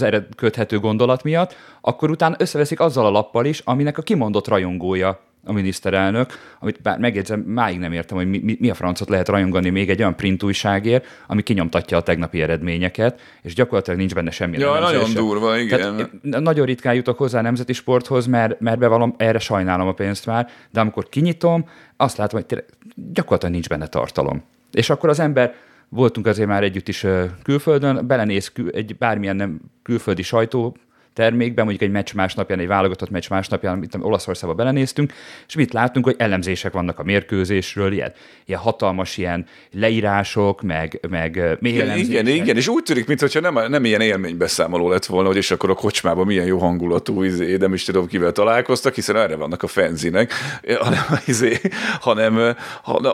ered köthető gondolat miatt, akkor utána összeveszik azzal a lappal is, aminek a kimondott rajongója a miniszterelnök, amit bár megjegyzem, máig nem értem, hogy mi, mi a francot lehet rajongani még egy olyan print újságért, ami kinyomtatja a tegnapi eredményeket, és gyakorlatilag nincs benne semmi. Ja, nagyon durva, igen. Tehát nagyon ritkán jutok hozzá a nemzeti sporthoz, mert, mert bevallom, erre sajnálom a pénzt már, de amikor kinyitom, azt látom, hogy gyakorlatilag nincs benne tartalom. És akkor az ember voltunk azért már együtt is külföldön, belenéz egy bármilyen nem külföldi sajtó termékben, mondjuk egy meccs másnapján, egy válogatott meccs másnapján, amit Olaszországba belenéztünk, és mit láttunk, hogy elemzések vannak a mérkőzésről, ilyen, ilyen hatalmas ilyen leírások, meg, meg igen, igen, igen, és úgy tűnik, mintha nem, nem ilyen élménybeszámoló lett volna, hogy és akkor a kocsmában milyen jó hangulatú, izé, nem is tudom, kivel találkoztak, hiszen erre vannak a fenzinek, hanem, (laughs) izé, hanem,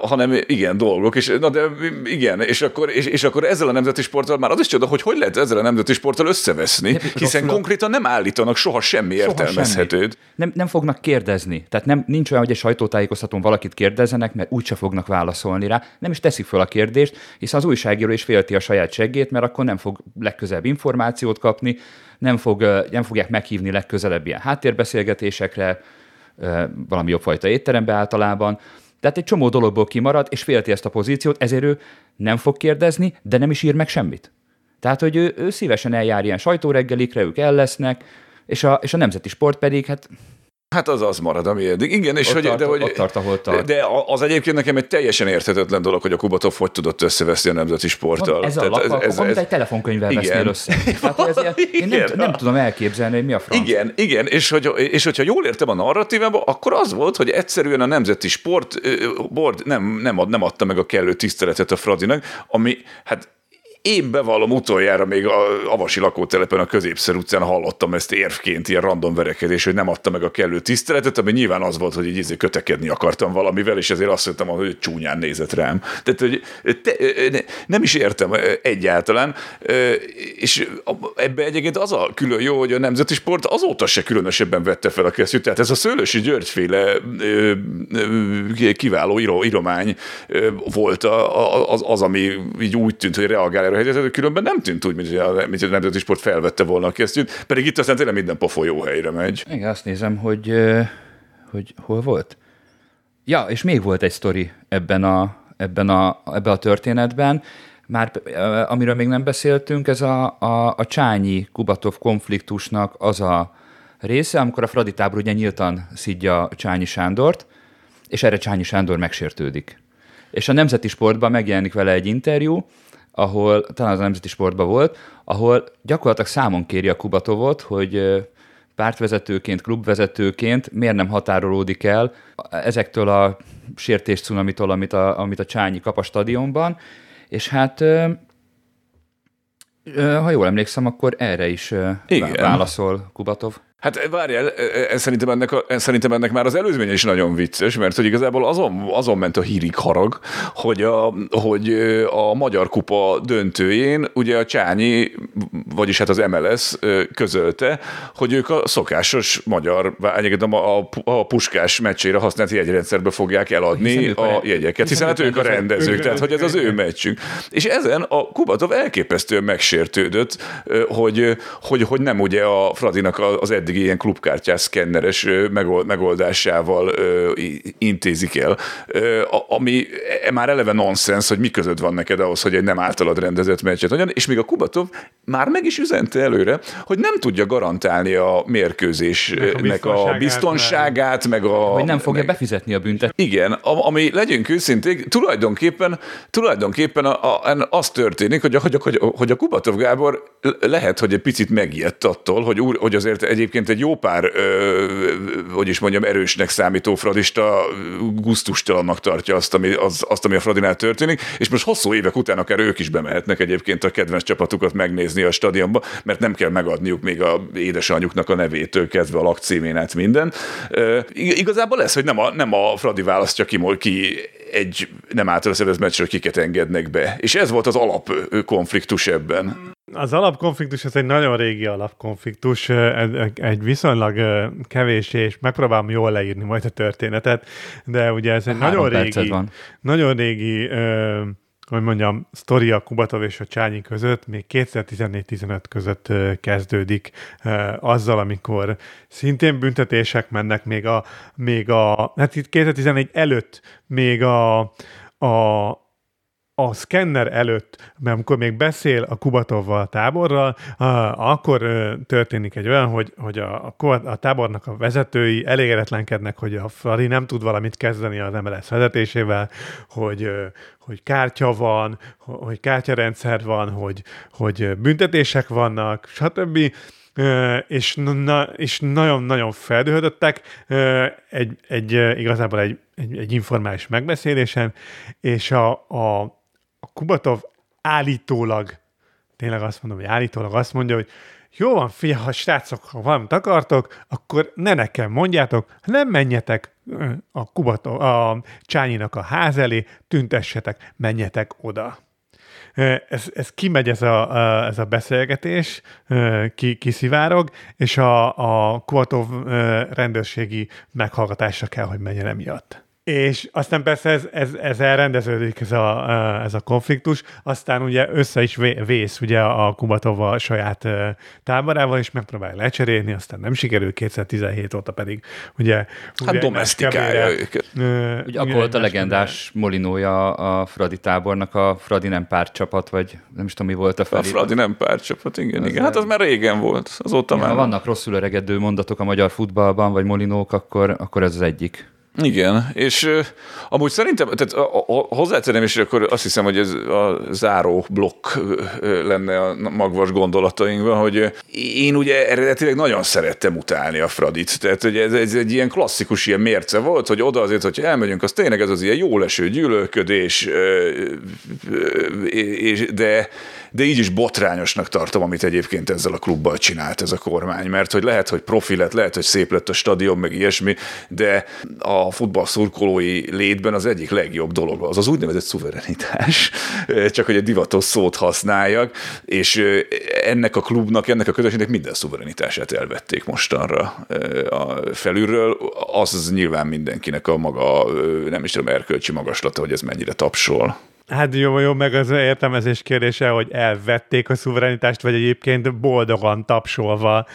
hanem igen, dolgok, és, na de igen, és akkor, és, és akkor ezzel a nemzeti sporttal már az is csoda, hogy hogy lehet ezzel a nemzeti sporttal összeveszni, hiszen konkrétan nem állítanak soha semmi soha értelmezhetőt. Semmi. Nem, nem fognak kérdezni. Tehát nem, nincs olyan, hogy egy sajtótájékoztatón valakit kérdezenek, mert úgyse fognak válaszolni rá. Nem is teszik föl a kérdést, hiszen az újságíró is félti a saját seggét, mert akkor nem fog legközelebb információt kapni, nem, fog, nem fogják meghívni legközelebb ilyen háttérbeszélgetésekre, valami jobb fajta étterembe általában. Tehát egy csomó dologból kimarad, és félti ezt a pozíciót, ezért ő nem fog kérdezni, de nem is ír meg semmit. Tehát, hogy ő, ő szívesen eljár ilyen sajtóreggelikre, ők el lesznek, és a, és a nemzeti sport pedig, hát Hát az az marad, ami eddig. Igen, és ott hogy, tart, de, hogy, ott tart, ahol tart. De az egyébként nekem egy teljesen érthetetlen dolog, hogy a Kubatov hogy tudott összeveszni a nemzeti sporttal. Ez a lap, ez, ez, ez, egy telefonkönyvvel igen. vesznél össze. Tehát, (laughs) ez, én nem, nem, tudom elképzelni, hogy mi a franc. Igen, igen, és, hogy, és hogyha jól értem a narratívában, akkor az volt, hogy egyszerűen a nemzeti sport board nem, nem, ad, nem adta meg a kellő tiszteletet a Fradinak, ami hát én bevallom utoljára még a Avasi lakótelepen a Középszer utcán hallottam ezt érvként, ilyen random verekedés, hogy nem adta meg a kellő tiszteletet, ami nyilván az volt, hogy így izé kötekedni akartam valamivel, és ezért azt mondtam, hogy csúnyán nézett rám. Tehát, hogy te, nem is értem egyáltalán, és ebbe egyébként az a külön jó, hogy a nemzeti sport azóta se különösebben vette fel a kesztyűt, tehát ez a Szőlősi Györgyféle kiváló író, íromány volt az, az, ami így úgy tűnt, hogy reagál helyzetre, különben nem tűnt úgy, mint a, mint a nemzeti sport felvette volna a kesztyűt, pedig itt aztán tényleg minden pofó jó helyre megy. Igen, azt nézem, hogy, hogy hol volt. Ja, és még volt egy sztori ebben a, ebben a, ebben a történetben, már amiről még nem beszéltünk, ez a, a, a Csányi Kubatov konfliktusnak az a része, amikor a Fradi tábor ugye nyíltan szidja Csányi Sándort, és erre Csányi Sándor megsértődik. És a Nemzeti Sportban megjelenik vele egy interjú, ahol, talán az a Nemzeti Sportban volt, ahol gyakorlatilag számon kéri a Kubatovot, hogy pártvezetőként, klubvezetőként miért nem határolódik el ezektől a sértés cunamitól, amit a, amit a Csányi kap a stadionban, és hát ha jól emlékszem, akkor erre is Igen. válaszol Kubatov. Hát várjál, e, e, e, szerintem ennek, a, szerintem ennek már az előzménye is nagyon vicces, mert hogy igazából azon, azon ment a hírig harag, hogy a, hogy a Magyar Kupa döntőjén ugye a Csányi, vagyis hát az MLS közölte, hogy ők a szokásos magyar, a, a, a puskás meccsére használt jegyrendszerbe fogják eladni hiszen a jegyeket, hiszen hát ők a rendezők, tehát hogy ez az ő meccsünk. És ezen a Kubatov elképesztően megsértődött, hogy, hogy, hogy nem ugye a Fradinak az eddig eddigi ilyen klubkártyás szkenneres megoldásával intézik el, ami e, már eleve nonsens, hogy mi között van neked ahhoz, hogy egy nem általad rendezett meccset adjon, és még a Kubatov már meg is üzente előre, hogy nem tudja garantálni a mérkőzésnek a biztonságát, meg a... Hogy nem fogja meg, befizetni a büntet. Igen, ami legyünk őszinték, tulajdonképpen, tulajdonképpen a, a, az történik, hogy a, hogy, a, hogy, a, hogy a Kubatov Gábor lehet, hogy egy picit megijedt attól, hogy, úr, hogy azért egyébként egyébként egy jó pár, ö, hogy is mondjam, erősnek számító fradista guztustalannak tartja azt ami, az, azt, ami a Fradinál történik, és most hosszú évek után akár ők is bemehetnek egyébként a kedvenc csapatukat megnézni a stadionba, mert nem kell megadniuk még a édesanyjuknak a nevétől kezdve a lakcímén át minden. Ö, igazából lesz, hogy nem a, nem a Fradi választja ki, ki egy nem által szervezett meccsről kiket engednek be. És ez volt az alapkonfliktus ebben. Az alapkonfliktus az egy nagyon régi alapkonfliktus, egy viszonylag kevés, és megpróbálom jól leírni majd a történetet, de ugye ez egy nagyon régi, van. nagyon régi hogy mondjam, sztori a Kubatov és a Csányi között még 2014-15 között kezdődik azzal, amikor szintén büntetések mennek még a, még a hát itt 2014 előtt még a, a, a szkenner előtt, mert amikor még beszél a Kubatovval a táborral, akkor történik egy olyan, hogy, hogy a, a tábornak a vezetői elégedetlenkednek, hogy a Fradi nem tud valamit kezdeni az MLS vezetésével, hogy, hogy kártya van, hogy kártyarendszer van, hogy, hogy büntetések vannak, stb. És, na, és nagyon-nagyon feldőhödöttek egy, egy, igazából egy, egy, egy informális megbeszélésen, és a, a a Kubatov állítólag, tényleg azt mondom, hogy állítólag azt mondja, hogy jó van, fia, ha srácok, ha valamit akartok, akkor ne nekem mondjátok, nem menjetek a Kubatov, a Csányinak a ház elé, tüntessetek, menjetek oda. Ez, ez kimegy ez a, ez a beszélgetés, ki, kiszivárog, és a, a Kubatov rendőrségi meghallgatásra kell, hogy menjen emiatt. És aztán persze ez, ez, ez elrendeződik ez a, ez a konfliktus, aztán ugye össze is vész ugye a Kubatova a saját táborával, és megpróbálja lecserélni, aztán nem sikerül 2017 óta pedig ugye... Hát ugye domestikálja őket. Ugye akkor volt a legendás molinója a Fradi tábornak, a Fradi nem párcsapat, vagy nem is tudom mi volt a felé. A Fradi nem párcsapat, igen, az igen. Hát az már régen volt, azóta ja, már. Ha vannak rosszul öregedő mondatok a magyar futballban, vagy molinók, akkor, akkor ez az egyik. Igen, és uh, amúgy szerintem, tehát hozzátenem, és akkor azt hiszem, hogy ez a záró blokk lenne a magvas gondolatainkban, hogy én ugye eredetileg nagyon szerettem utálni a Fradit, tehát hogy ez, ez egy ilyen klasszikus ilyen mérce volt, hogy oda azért, hogy elmegyünk, az tényleg ez az ilyen jó leső gyűlölködés, és, de de így is botrányosnak tartom, amit egyébként ezzel a klubbal csinált ez a kormány, mert hogy lehet, hogy profi lett, lehet, hogy szép lett a stadion, meg ilyesmi, de a futball szurkolói létben az egyik legjobb dolog az az úgynevezett szuverenitás, (laughs) csak hogy egy divatos szót használjak, és ennek a klubnak, ennek a közösségnek minden szuverenitását elvették mostanra a felülről. Az nyilván mindenkinek a maga, nem is tudom, erkölcsi magaslata, hogy ez mennyire tapsol. Hát jó, jó, meg az értelmezés kérdése, hogy elvették a szuverenitást, vagy egyébként boldogan tapsolva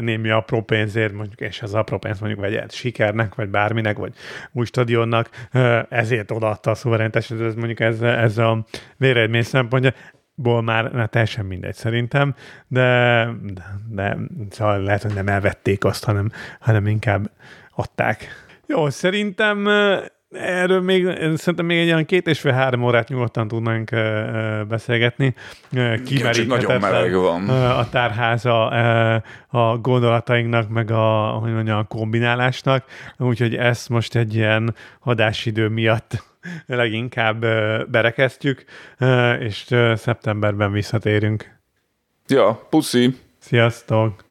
némi apró pénzért, mondjuk, és az apró pénz mondjuk vagy sikernek, vagy bárminek, vagy új stadionnak, ezért odaadta a szuverenitást, ez mondjuk ez, ez a véredmény szempontja ból már na, teljesen mindegy szerintem, de, de, de szóval lehet, hogy nem elvették azt, hanem, hanem inkább adták. Jó, szerintem Erről még, szerintem még egy olyan két és fél három órát nyugodtan tudnánk beszélgetni. Kimeríthetetlen nagyon meleg van. a tárháza a gondolatainknak, meg a, hogy mondjam, a kombinálásnak. Úgyhogy ezt most egy ilyen adásidő miatt (laughs) leginkább berekeztjük, és szeptemberben visszatérünk. Ja, puszi! Sziasztok!